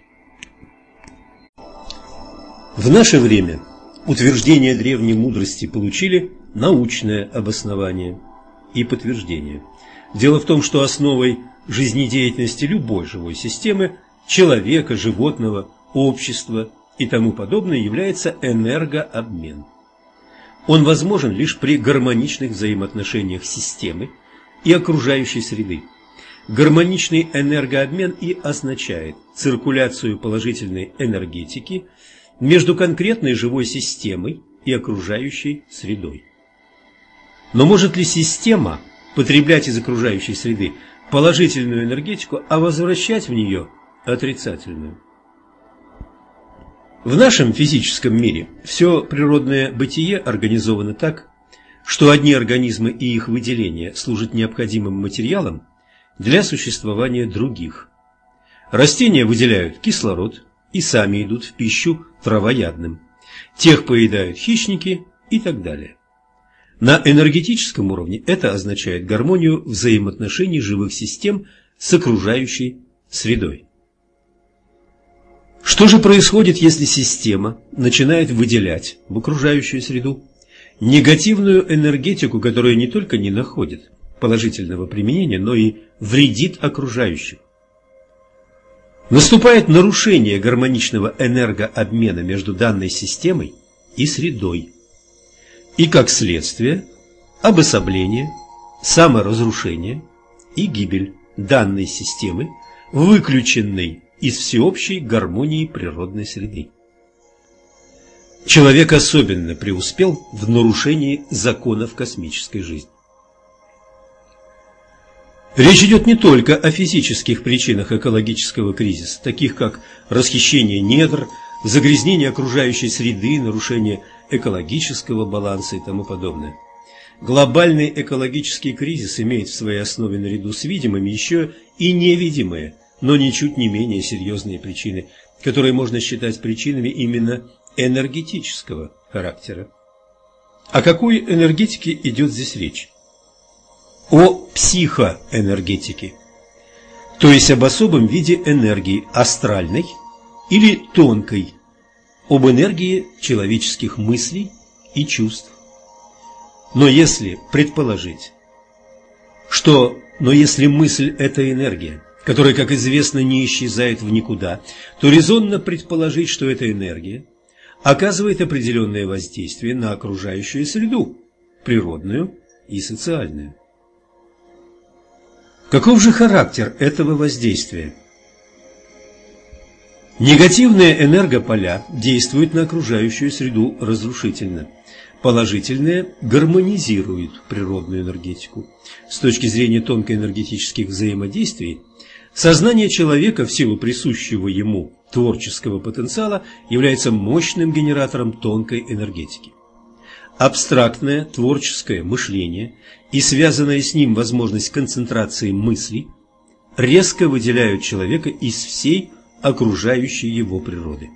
В наше время утверждения древней мудрости получили научное обоснование и подтверждение. Дело в том, что основой жизнедеятельности любой живой системы, человека, животного, общества и тому подобное является энергообмен. Он возможен лишь при гармоничных взаимоотношениях системы и окружающей среды. Гармоничный энергообмен и означает циркуляцию положительной энергетики – между конкретной живой системой и окружающей средой. Но может ли система потреблять из окружающей среды положительную энергетику, а возвращать в нее отрицательную? В нашем физическом мире все природное бытие организовано так, что одни организмы и их выделения служат необходимым материалом для существования других. Растения выделяют кислород и сами идут в пищу травоядным. Тех поедают хищники и так далее. На энергетическом уровне это означает гармонию взаимоотношений живых систем с окружающей средой. Что же происходит, если система начинает выделять в окружающую среду негативную энергетику, которая не только не находит положительного применения, но и вредит окружающим? Наступает нарушение гармоничного энергообмена между данной системой и средой. И как следствие обособление, саморазрушение и гибель данной системы, выключенной из всеобщей гармонии природной среды. Человек особенно преуспел в нарушении законов космической жизни. Речь идет не только о физических причинах экологического кризиса, таких как расхищение недр, загрязнение окружающей среды, нарушение экологического баланса и тому подобное. Глобальный экологический кризис имеет в своей основе наряду с видимыми еще и невидимые но ничуть не менее серьезные причины, которые можно считать причинами именно энергетического характера. О какой энергетике идет здесь речь? О психоэнергетике, то есть об особом виде энергии астральной или тонкой, об энергии человеческих мыслей и чувств. Но если предположить, что, но если мысль – это энергия, которая, как известно, не исчезает в никуда, то резонно предположить, что эта энергия оказывает определенное воздействие на окружающую среду, природную и социальную. Каков же характер этого воздействия? Негативные энергополя действуют на окружающую среду разрушительно. Положительные гармонизируют природную энергетику. С точки зрения тонкоэнергетических взаимодействий – Сознание человека в силу присущего ему творческого потенциала является мощным генератором тонкой энергетики. Абстрактное творческое мышление и связанная с ним возможность концентрации мыслей резко выделяют человека из всей окружающей его природы.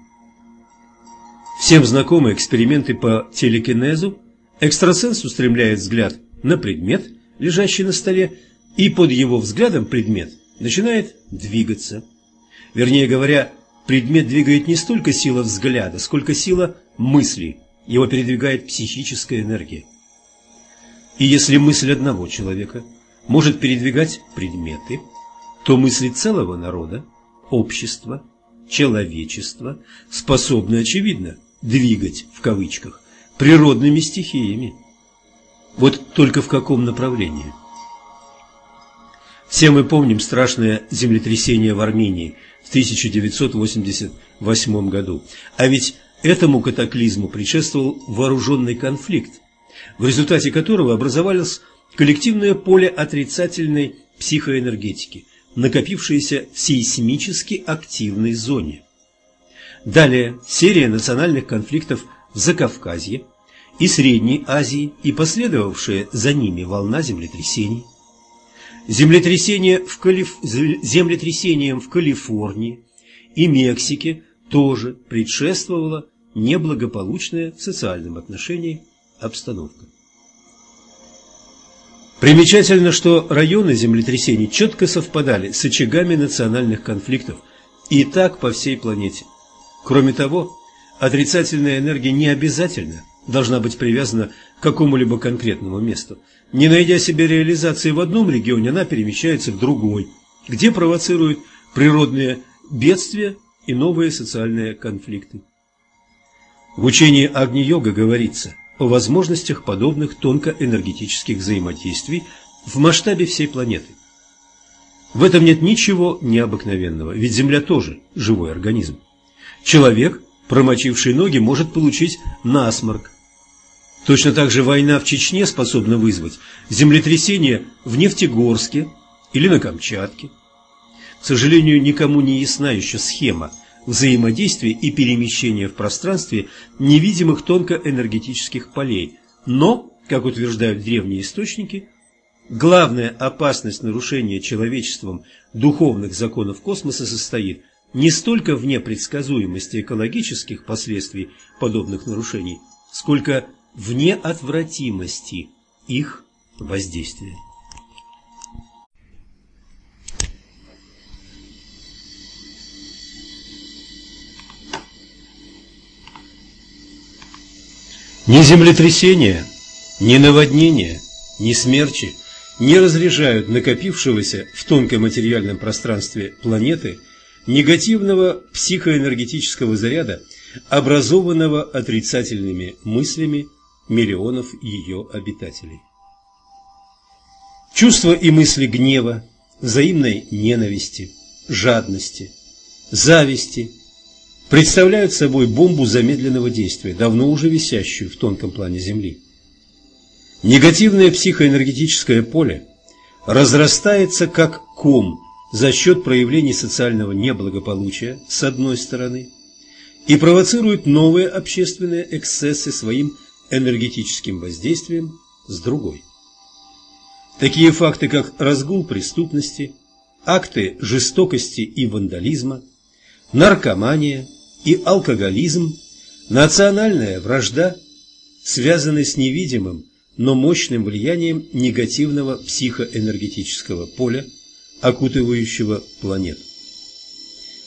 Всем знакомы эксперименты по телекинезу. Экстрасенс устремляет взгляд на предмет, лежащий на столе, и под его взглядом предмет – начинает двигаться. Вернее говоря, предмет двигает не столько сила взгляда, сколько сила мысли. Его передвигает психическая энергия. И если мысль одного человека может передвигать предметы, то мысли целого народа, общества, человечества способны, очевидно, двигать, в кавычках, природными стихиями. Вот только в каком направлении – все мы помним страшное землетрясение в Армении в 1988 году. А ведь этому катаклизму предшествовал вооруженный конфликт, в результате которого образовалось коллективное поле отрицательной психоэнергетики, накопившееся в сейсмически активной зоне. Далее серия национальных конфликтов в Закавказье и Средней Азии и последовавшая за ними волна землетрясений – Землетрясение в Калиф... Землетрясением в Калифорнии и Мексике тоже предшествовала неблагополучная в социальном отношении обстановка. Примечательно, что районы землетрясений четко совпадали с очагами национальных конфликтов, и так по всей планете. Кроме того, отрицательная энергия не обязательно должна быть привязана к какому-либо конкретному месту. Не найдя себе реализации в одном регионе, она перемещается в другой, где провоцирует природные бедствия и новые социальные конфликты. В учении Агни-йога говорится о возможностях подобных тонкоэнергетических взаимодействий в масштабе всей планеты. В этом нет ничего необыкновенного, ведь Земля тоже живой организм. Человек, промочивший ноги, может получить насморк, Точно так же война в Чечне способна вызвать землетрясение в Нефтегорске или на Камчатке. К сожалению, никому не ясна еще схема взаимодействия и перемещения в пространстве невидимых тонкоэнергетических полей. Но, как утверждают древние источники, главная опасность нарушения человечеством духовных законов космоса состоит не столько в непредсказуемости экологических последствий подобных нарушений, сколько в неотвратимости их воздействия. Ни землетрясения, ни наводнения, ни смерчи не разряжают накопившегося в тонкоматериальном пространстве планеты негативного психоэнергетического заряда, образованного отрицательными мыслями миллионов ее обитателей. Чувства и мысли гнева, взаимной ненависти, жадности, зависти представляют собой бомбу замедленного действия, давно уже висящую в тонком плане Земли. Негативное психоэнергетическое поле разрастается как ком за счет проявлений социального неблагополучия с одной стороны и провоцирует новые общественные эксцессы своим энергетическим воздействием с другой. Такие факты, как разгул преступности, акты жестокости и вандализма, наркомания и алкоголизм, национальная вражда, связаны с невидимым, но мощным влиянием негативного психоэнергетического поля, окутывающего планету.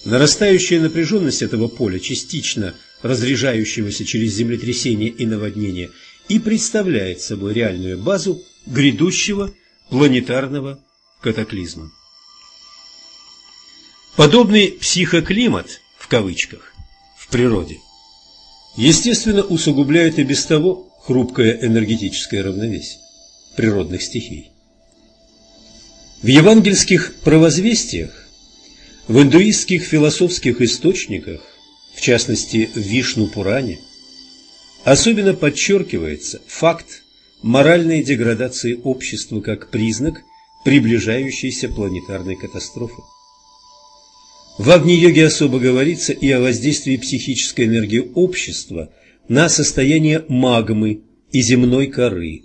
Нарастающая напряженность этого поля, частично разряжающегося через землетрясения и наводнения, и представляет собой реальную базу грядущего планетарного катаклизма. Подобный «психоклимат» в кавычках в природе естественно усугубляет и без того хрупкое энергетическое равновесие природных стихий. В евангельских провозвестиях, в индуистских философских источниках, в частности в Вишну-Пуране, особенно подчеркивается факт моральной деградации общества как признак приближающейся планетарной катастрофы. В Агни-йоге особо говорится и о воздействии психической энергии общества на состояние магмы и земной коры.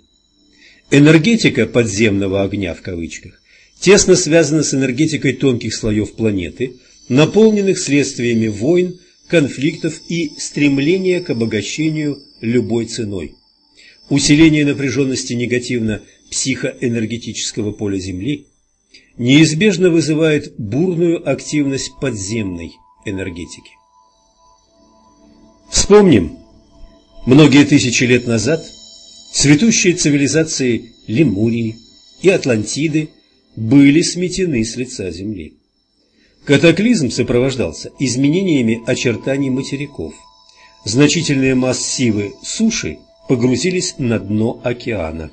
Энергетика подземного огня в кавычках тесно связана с энергетикой тонких слоев планеты, наполненных следствиями войн, конфликтов и стремления к обогащению любой ценой. Усиление напряженности негативно психоэнергетического поля Земли неизбежно вызывает бурную активность подземной энергетики. Вспомним, многие тысячи лет назад цветущие цивилизации Лемурии и Атлантиды были сметены с лица Земли. Катаклизм сопровождался изменениями очертаний материков. Значительные массивы суши погрузились на дно океана.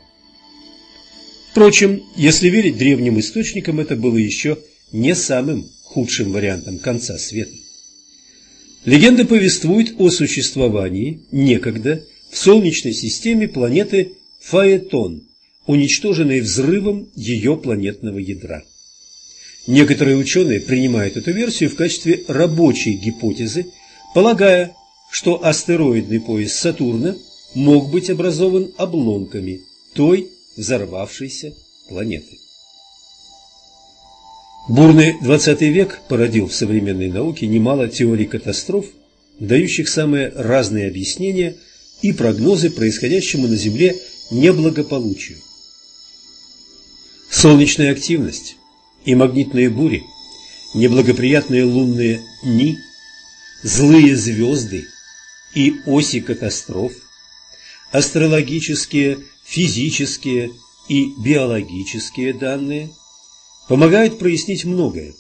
Впрочем, если верить древним источникам, это было еще не самым худшим вариантом конца света. Легенда повествует о существовании некогда в Солнечной системе планеты Фаэтон, уничтоженной взрывом ее планетного ядра. Некоторые ученые принимают эту версию в качестве рабочей гипотезы, полагая, что астероидный пояс Сатурна мог быть образован обломками той взорвавшейся планеты. Бурный XX век породил в современной науке немало теорий катастроф, дающих самые разные объяснения и прогнозы происходящему на Земле неблагополучию. Солнечная активность и магнитные бури, неблагоприятные лунные дни, злые звезды и оси катастроф, астрологические, физические и биологические данные помогают прояснить многое.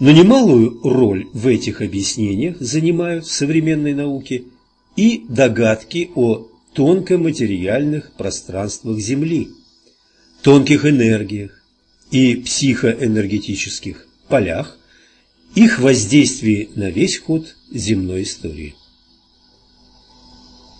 Но немалую роль в этих объяснениях занимают в современной науке и догадки о тонкоматериальных пространствах Земли, тонких энергиях и психоэнергетических полях, их воздействии на весь ход земной истории.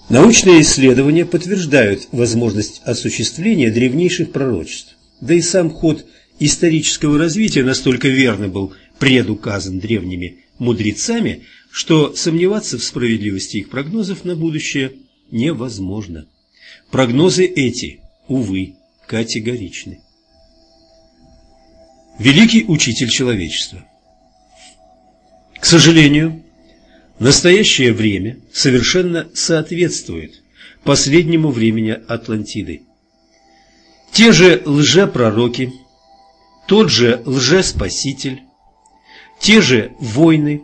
Научные исследования подтверждают возможность осуществления древнейших пророчеств, да и сам ход исторического развития настолько верно был предуказан древними мудрецами, что сомневаться в справедливости их прогнозов на будущее невозможно. Прогнозы эти, увы, категоричны. Великий учитель человечества. К сожалению, настоящее время совершенно соответствует последнему времени Атлантиды. Те же лжепророки, тот же лжеспаситель, те же войны,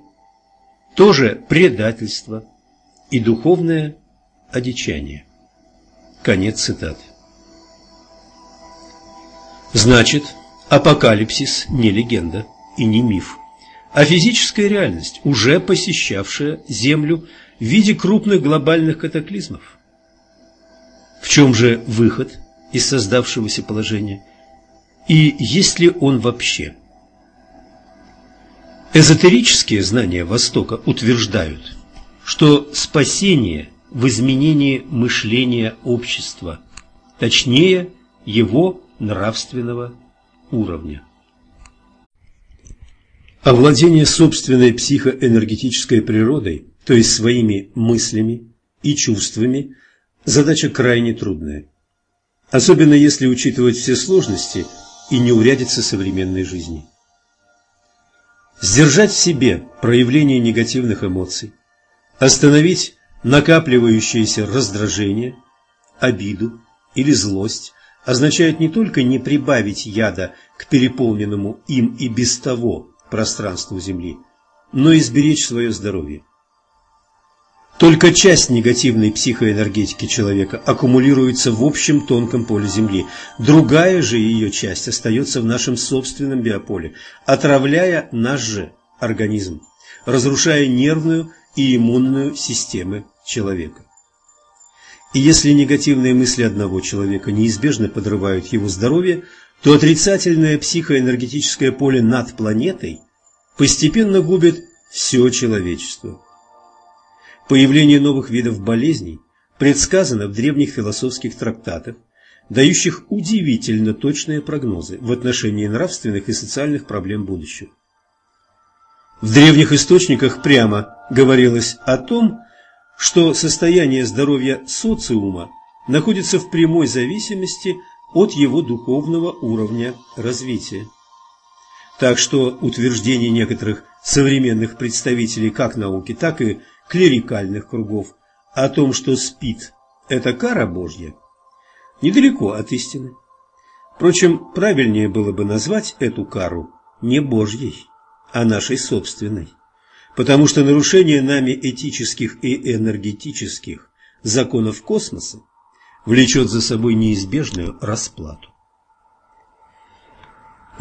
то же предательство и духовное одичание. Конец цитаты. Значит, апокалипсис не легенда и не миф, а физическая реальность, уже посещавшая Землю в виде крупных глобальных катаклизмов. В чем же выход из создавшегося положения? И есть ли он вообще? Эзотерические знания Востока утверждают, что спасение в изменении мышления общества, точнее его нравственного уровня. Овладение собственной психоэнергетической природой, то есть своими мыслями и чувствами, задача крайне трудная. Особенно если учитывать все сложности и неурядицы современной жизни. Сдержать в себе проявление негативных эмоций, остановить накапливающееся раздражение, обиду или злость означает не только не прибавить яда к переполненному им и без того пространству Земли, но и сберечь свое здоровье. Только часть негативной психоэнергетики человека аккумулируется в общем тонком поле Земли. Другая же ее часть остается в нашем собственном биополе, отравляя наш же организм, разрушая нервную и иммунную системы человека. И если негативные мысли одного человека неизбежно подрывают его здоровье, то отрицательное психоэнергетическое поле над планетой постепенно губит все человечество. Появление новых видов болезней предсказано в древних философских трактатах, дающих удивительно точные прогнозы в отношении нравственных и социальных проблем будущего. В древних источниках прямо говорилось о том, что состояние здоровья социума находится в прямой зависимости от его духовного уровня развития. Так что утверждение некоторых современных представителей как науки, так и клерикальных кругов о том, что спит – это кара Божья, недалеко от истины. Впрочем, правильнее было бы назвать эту кару не Божьей, а нашей собственной, потому что нарушение нами этических и энергетических законов космоса влечет за собой неизбежную расплату.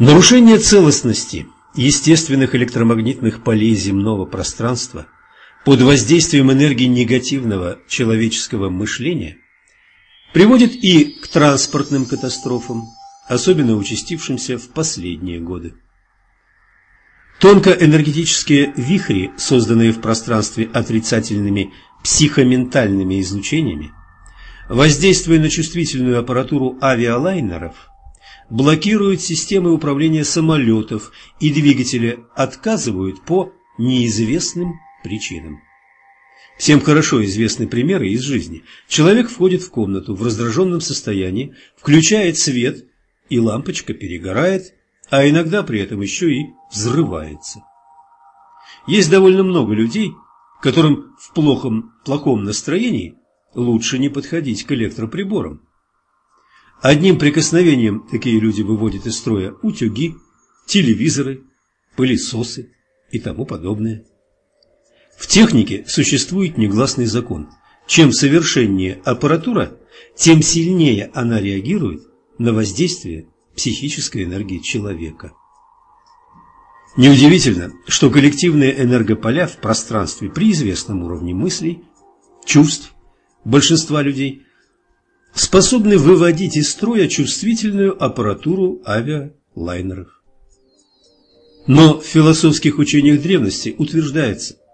Нарушение целостности естественных электромагнитных полей земного пространства – под воздействием энергии негативного человеческого мышления приводит и к транспортным катастрофам, особенно участившимся в последние годы. Тонкоэнергетические вихри, созданные в пространстве отрицательными психоментальными излучениями, воздействуя на чувствительную аппаратуру авиалайнеров, блокируют системы управления самолетов и двигатели отказывают по неизвестным причинам. Всем хорошо известны примеры из жизни. Человек входит в комнату в раздраженном состоянии, включает свет, и лампочка перегорает, а иногда при этом еще и взрывается. Есть довольно много людей, которым в плохом, плохом настроении лучше не подходить к электроприборам. Одним прикосновением такие люди выводят из строя утюги, телевизоры, пылесосы и тому подобное. В технике существует негласный закон. Чем совершеннее аппаратура, тем сильнее она реагирует на воздействие психической энергии человека. Неудивительно, что коллективные энергополя в пространстве при известном уровне мыслей, чувств большинства людей способны выводить из строя чувствительную аппаратуру авиалайнеров. Но в философских учениях древности утверждается –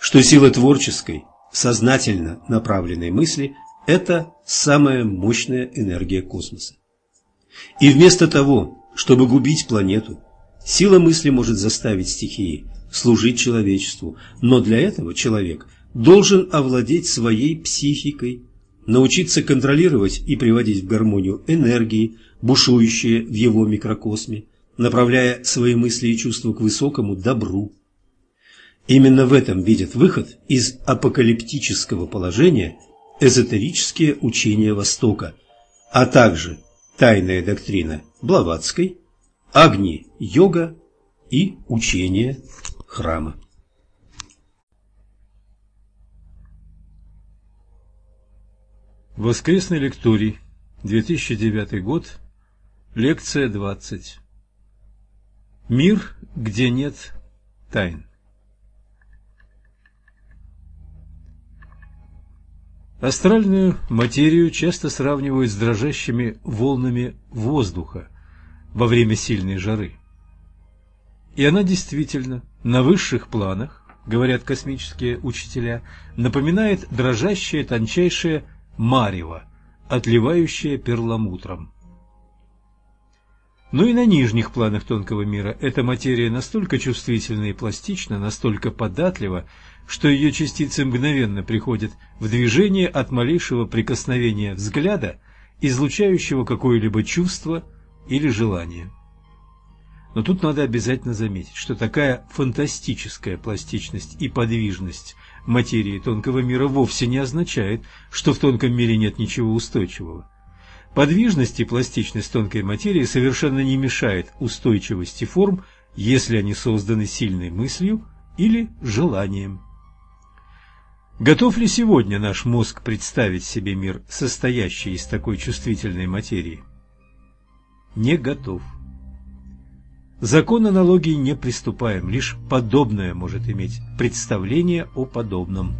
что сила творческой, сознательно направленной мысли – это самая мощная энергия космоса. И вместо того, чтобы губить планету, сила мысли может заставить стихии служить человечеству, но для этого человек должен овладеть своей психикой, научиться контролировать и приводить в гармонию энергии, бушующие в его микрокосме, направляя свои мысли и чувства к высокому добру. Именно в этом видят выход из апокалиптического положения эзотерические учения Востока, а также тайная доктрина Блаватской, Агни-йога и учение храма. Воскресный лекторий, 2009 год, лекция 20. Мир, где нет тайн. Астральную материю часто сравнивают с дрожащими волнами воздуха во время сильной жары. И она действительно на высших планах, говорят космические учителя, напоминает дрожащее тончайшее марево, отливающее перламутром. Но и на нижних планах тонкого мира эта материя настолько чувствительна и пластична, настолько податлива, что ее частицы мгновенно приходят в движение от малейшего прикосновения взгляда, излучающего какое-либо чувство или желание. Но тут надо обязательно заметить, что такая фантастическая пластичность и подвижность материи тонкого мира вовсе не означает, что в тонком мире нет ничего устойчивого. Подвижность и пластичность тонкой материи совершенно не мешает устойчивости форм, если они созданы сильной мыслью или желанием. Готов ли сегодня наш мозг представить себе мир, состоящий из такой чувствительной материи? Не готов. Закон аналогии не приступаем, лишь подобное может иметь представление о подобном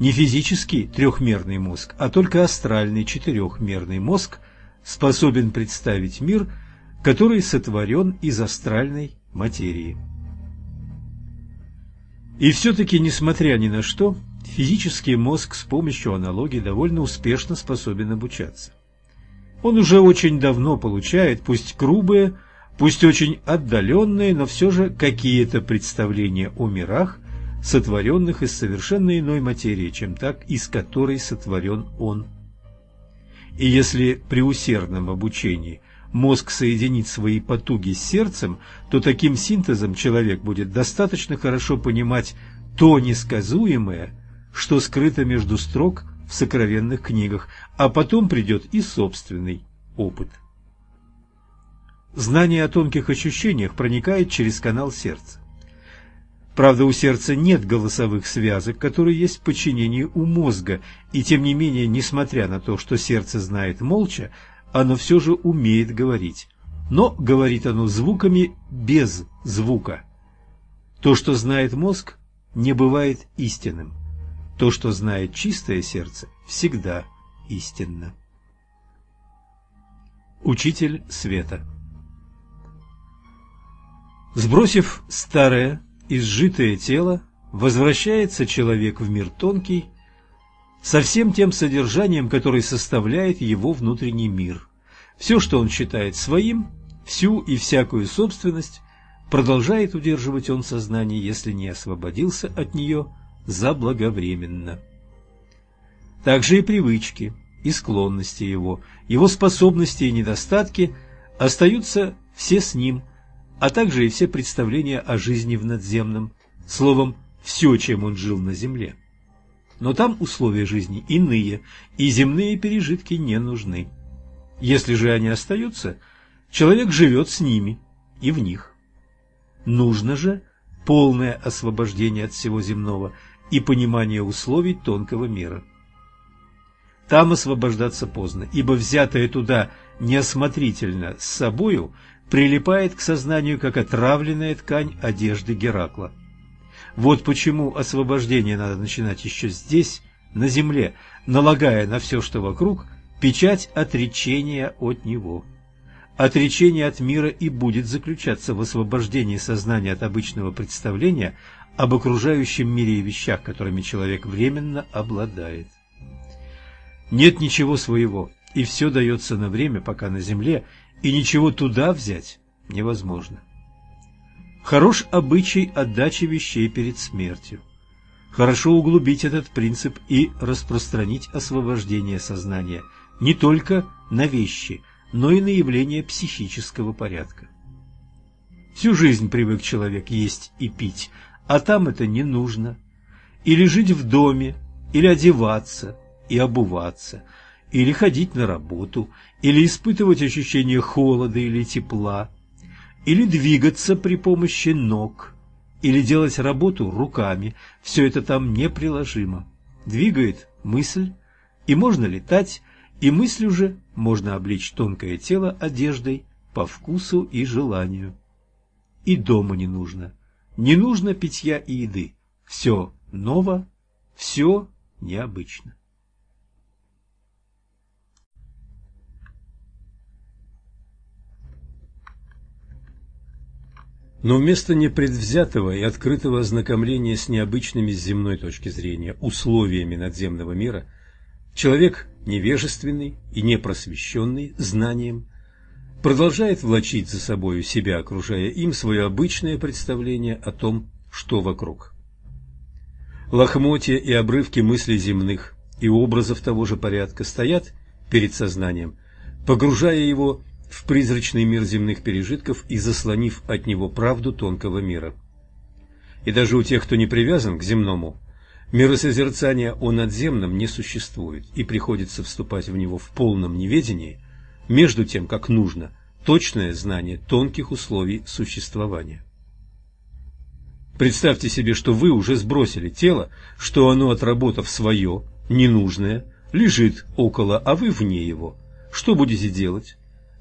не физический трехмерный мозг, а только астральный четырехмерный мозг способен представить мир, который сотворен из астральной материи. И все-таки, несмотря ни на что, физический мозг с помощью аналогии довольно успешно способен обучаться. Он уже очень давно получает, пусть грубые, пусть очень отдаленные, но все же какие-то представления о мирах, сотворенных из совершенно иной материи, чем так, из которой сотворен он. И если при усердном обучении мозг соединит свои потуги с сердцем, то таким синтезом человек будет достаточно хорошо понимать то несказуемое, что скрыто между строк в сокровенных книгах, а потом придет и собственный опыт. Знание о тонких ощущениях проникает через канал сердца. Правда, у сердца нет голосовых связок, которые есть в подчинении у мозга, и тем не менее, несмотря на то, что сердце знает молча, оно все же умеет говорить. Но говорит оно звуками без звука. То, что знает мозг, не бывает истинным. То, что знает чистое сердце, всегда истинно. Учитель света Сбросив старое, изжитое тело, возвращается человек в мир тонкий, со всем тем содержанием, которое составляет его внутренний мир. Все, что он считает своим, всю и всякую собственность, продолжает удерживать он сознание, если не освободился от нее заблаговременно. Также и привычки, и склонности его, его способности и недостатки остаются все с ним – а также и все представления о жизни в надземном, словом, все, чем он жил на земле. Но там условия жизни иные, и земные пережитки не нужны. Если же они остаются, человек живет с ними и в них. Нужно же полное освобождение от всего земного и понимание условий тонкого мира. Там освобождаться поздно, ибо взятое туда неосмотрительно с собою прилипает к сознанию, как отравленная ткань одежды Геракла. Вот почему освобождение надо начинать еще здесь, на земле, налагая на все, что вокруг, печать отречения от него. Отречение от мира и будет заключаться в освобождении сознания от обычного представления об окружающем мире и вещах, которыми человек временно обладает. Нет ничего своего, и все дается на время, пока на земле и ничего туда взять невозможно. Хорош обычай отдачи вещей перед смертью. Хорошо углубить этот принцип и распространить освобождение сознания не только на вещи, но и на явления психического порядка. Всю жизнь привык человек есть и пить, а там это не нужно. Или жить в доме, или одеваться и обуваться, или ходить на работу, или испытывать ощущение холода или тепла, или двигаться при помощи ног – или делать работу руками, все это там неприложимо. Двигает мысль, и можно летать, и мысль уже можно облечь тонкое тело одеждой по вкусу и желанию. И дома не нужно. Не нужно питья и еды. Все ново, все необычно. Но вместо непредвзятого и открытого ознакомления с необычными с земной точки зрения условиями надземного мира, человек невежественный и непросвещенный знанием продолжает влачить за собою себя, окружая им свое обычное представление о том, что вокруг. Лохмотья и обрывки мыслей земных и образов того же порядка стоят перед сознанием, погружая его в призрачный мир земных пережитков и заслонив от него правду тонкого мира. И даже у тех, кто не привязан к земному, миросозерцания о надземном не существует, и приходится вступать в него в полном неведении, между тем, как нужно, точное знание тонких условий существования. Представьте себе, что вы уже сбросили тело, что оно, отработав свое, ненужное, лежит около, а вы вне его. Что будете делать?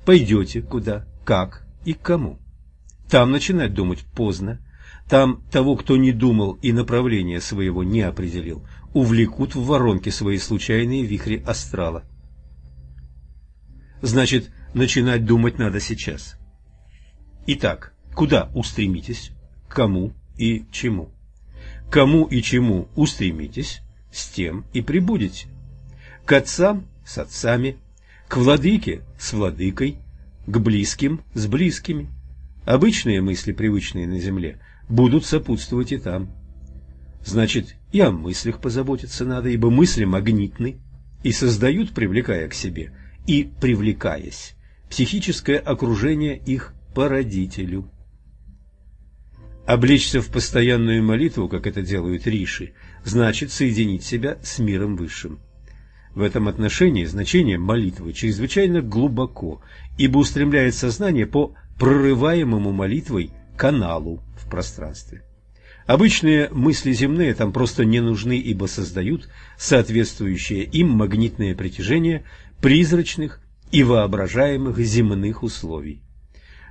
Пойдете куда, как и кому. Там начинать думать поздно. Там того, кто не думал и направления своего не определил, увлекут в воронки свои случайные вихри астрала. Значит, начинать думать надо сейчас. Итак, куда устремитесь, кому и чему? Кому и чему устремитесь, с тем и прибудете. К отцам с отцами, к владыке с владыкой, к близким с близкими. Обычные мысли, привычные на земле, будут сопутствовать и там. Значит, и о мыслях позаботиться надо, ибо мысли магнитны и создают, привлекая к себе, и привлекаясь, психическое окружение их породителю. Облечься в постоянную молитву, как это делают риши, значит соединить себя с миром высшим. В этом отношении значение молитвы чрезвычайно глубоко, ибо устремляет сознание по прорываемому молитвой каналу в пространстве. Обычные мысли земные там просто не нужны, ибо создают соответствующее им магнитное притяжение призрачных и воображаемых земных условий.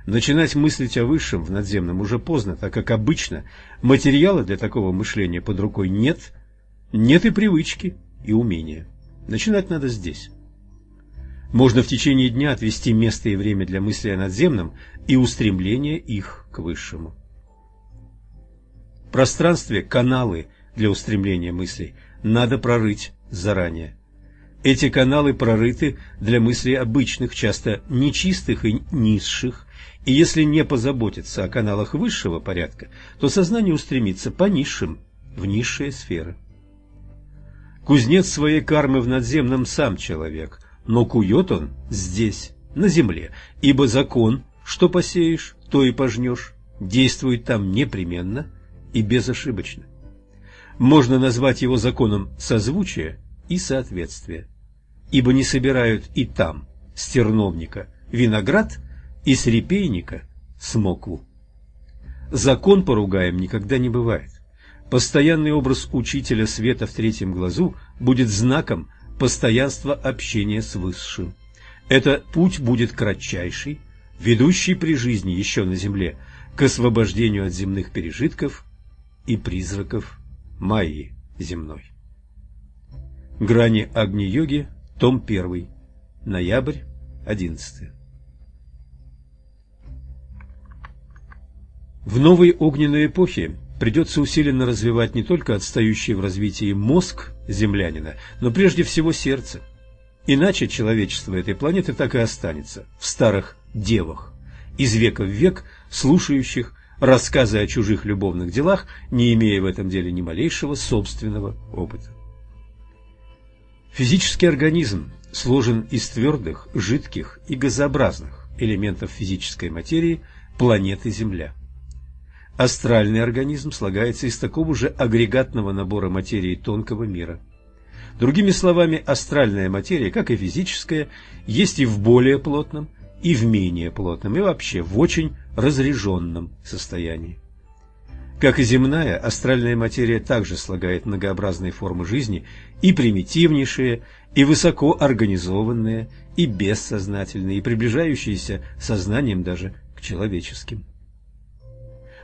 Начинать мыслить о высшем в надземном уже поздно, так как обычно материала для такого мышления под рукой нет, нет и привычки, и умения. Начинать надо здесь. Можно в течение дня отвести место и время для мысли о надземном и устремления их к высшему. Пространстве каналы для устремления мыслей надо прорыть заранее. Эти каналы прорыты для мыслей обычных, часто нечистых и низших, и если не позаботиться о каналах высшего порядка, то сознание устремится по низшим, в низшие сферы. Кузнец своей кармы в надземном сам человек, но кует он здесь, на земле, ибо закон, что посеешь, то и пожнешь, действует там непременно и безошибочно. Можно назвать его законом созвучия и соответствия, ибо не собирают и там с терновника виноград и с репейника смокву. Закон поругаем никогда не бывает. Постоянный образ учителя света в третьем глазу будет знаком постоянства общения с Высшим. Этот путь будет кратчайший, ведущий при жизни еще на земле к освобождению от земных пережитков и призраков Майи земной. Грани Агни-йоги, том 1, ноябрь 11. В новой огненной эпохе придется усиленно развивать не только отстающий в развитии мозг землянина, но прежде всего сердце. Иначе человечество этой планеты так и останется в старых девах, из века в век слушающих рассказы о чужих любовных делах, не имея в этом деле ни малейшего собственного опыта. Физический организм сложен из твердых, жидких и газообразных элементов физической материи планеты Земля. Астральный организм слагается из такого же агрегатного набора материи тонкого мира. Другими словами, астральная материя, как и физическая, есть и в более плотном, и в менее плотном, и вообще в очень разреженном состоянии. Как и земная, астральная материя также слагает многообразные формы жизни, и примитивнейшие, и высоко организованные, и бессознательные, и приближающиеся сознанием даже к человеческим.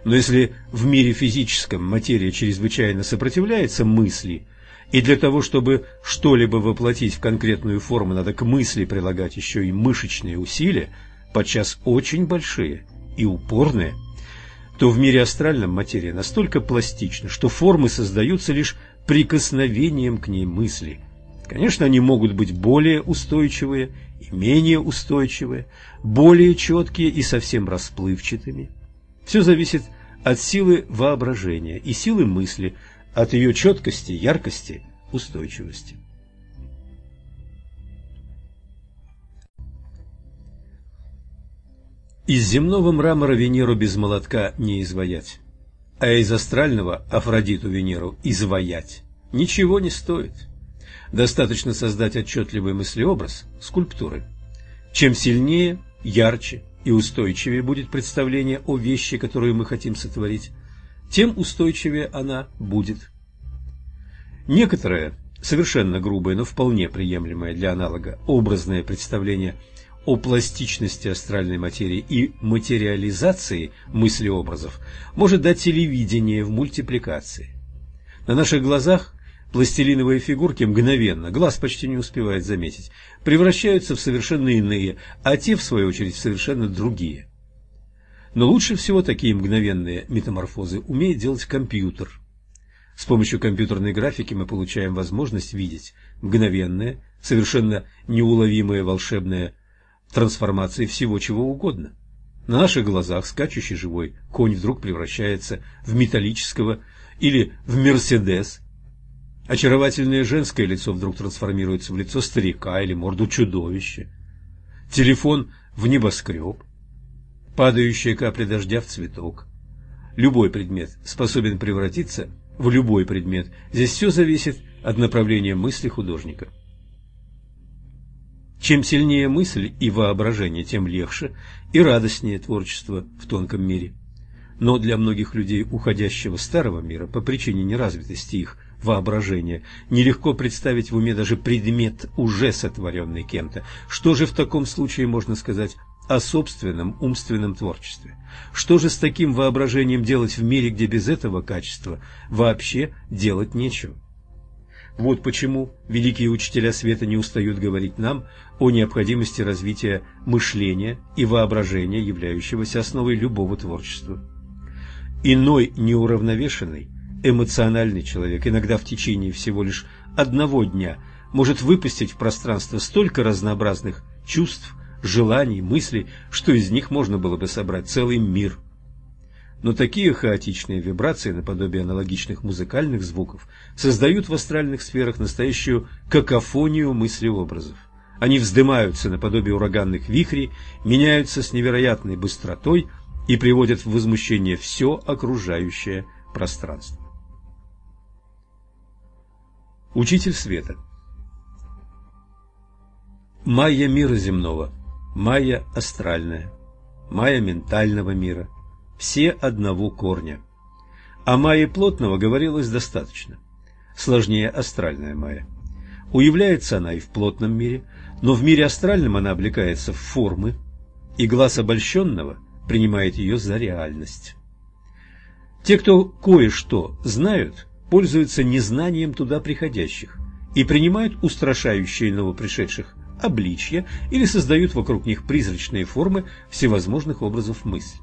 Но если в мире физическом материя чрезвычайно сопротивляется мысли, и для того, чтобы что-либо воплотить в конкретную форму, надо к мысли прилагать еще и мышечные усилия, подчас очень большие и упорные – то в мире астральном материя настолько пластична, что формы создаются лишь прикосновением к ней мысли. Конечно, они могут быть более устойчивые и менее устойчивые, более четкие и совсем расплывчатыми. Все зависит от силы воображения и силы мысли, от ее четкости, яркости, устойчивости. Из земного мрамора Венеру без молотка не изваять, а из астрального Афродиту Венеру изваять ничего не стоит. Достаточно создать отчетливый мыслеобраз скульптуры. Чем сильнее, ярче и устойчивее будет представление о вещи, которую мы хотим сотворить, тем устойчивее она будет. Некоторое, совершенно грубое, но вполне приемлемое для аналога образное представление – о пластичности астральной материи и материализации мыслеобразов может дать телевидение в мультипликации. На наших глазах пластилиновые фигурки мгновенно, глаз почти не успевает заметить, превращаются в совершенно иные, а те, в свою очередь, в совершенно другие. Но лучше всего такие мгновенные метаморфозы умеет делать компьютер. С помощью компьютерной графики мы получаем возможность видеть мгновенное, совершенно неуловимое волшебное трансформации всего чего угодно. На наших глазах скачущий живой конь вдруг превращается в металлического или в Мерседес. Очаровательное женское лицо вдруг трансформируется в лицо старика или морду чудовища. Телефон в небоскреб. Падающая капля дождя в цветок. Любой предмет способен превратиться в любой предмет. Здесь все зависит от направления мысли художника. Чем сильнее мысль и воображение, тем легче и радостнее творчество в тонком мире. Но для многих людей уходящего старого мира, по причине неразвитости их воображения, нелегко представить в уме даже предмет, уже сотворенный кем-то. Что же в таком случае можно сказать о собственном умственном творчестве? Что же с таким воображением делать в мире, где без этого качества вообще делать нечего? Вот почему великие учителя света не устают говорить нам о необходимости развития мышления и воображения, являющегося основой любого творчества. Иной неуравновешенный, эмоциональный человек иногда в течение всего лишь одного дня может выпустить в пространство столько разнообразных чувств, желаний, мыслей, что из них можно было бы собрать целый мир – но такие хаотичные вибрации, наподобие аналогичных музыкальных звуков, создают в астральных сферах настоящую какофонию мыслеобразов. Они вздымаются наподобие ураганных вихрей, меняются с невероятной быстротой и приводят в возмущение все окружающее пространство. Учитель света Майя мира земного, майя астральная, майя ментального мира – все одного корня. О мае плотного говорилось достаточно. Сложнее астральная майя. Уявляется она и в плотном мире, но в мире астральном она облекается в формы, и глаз обольщенного принимает ее за реальность. Те, кто кое-что знают, пользуются незнанием туда приходящих и принимают устрашающие новопришедших обличья или создают вокруг них призрачные формы всевозможных образов мысли.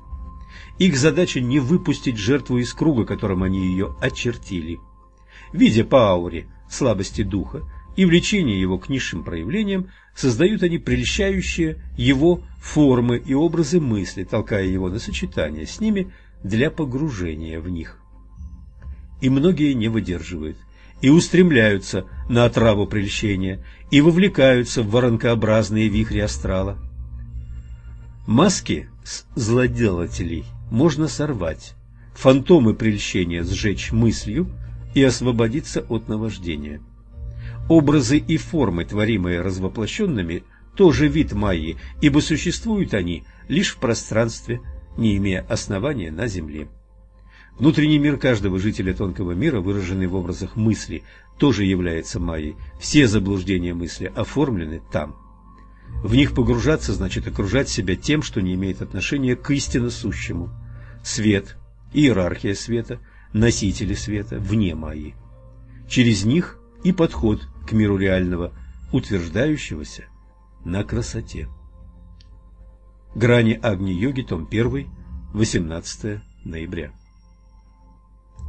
Их задача не выпустить жертву из круга, которым они ее очертили. Видя по ауре слабости духа и влечение его к низшим проявлениям, создают они прельщающие его формы и образы мысли, толкая его на сочетание с ними для погружения в них. И многие не выдерживают, и устремляются на отраву прельщения, и вовлекаются в воронкообразные вихри астрала. Маски с злоделателей можно сорвать, фантомы прельщения сжечь мыслью и освободиться от наваждения. Образы и формы, творимые развоплощенными, тоже вид майи, ибо существуют они лишь в пространстве, не имея основания на Земле. Внутренний мир каждого жителя тонкого мира, выраженный в образах мысли, тоже является майей. Все заблуждения мысли оформлены там. В них погружаться значит окружать себя тем, что не имеет отношения к истинно сущему. Свет, иерархия света, носители света вне майи. Через них и подход к миру реального, утверждающегося на красоте. Грани Агни-йоги, том 1, 18 ноября.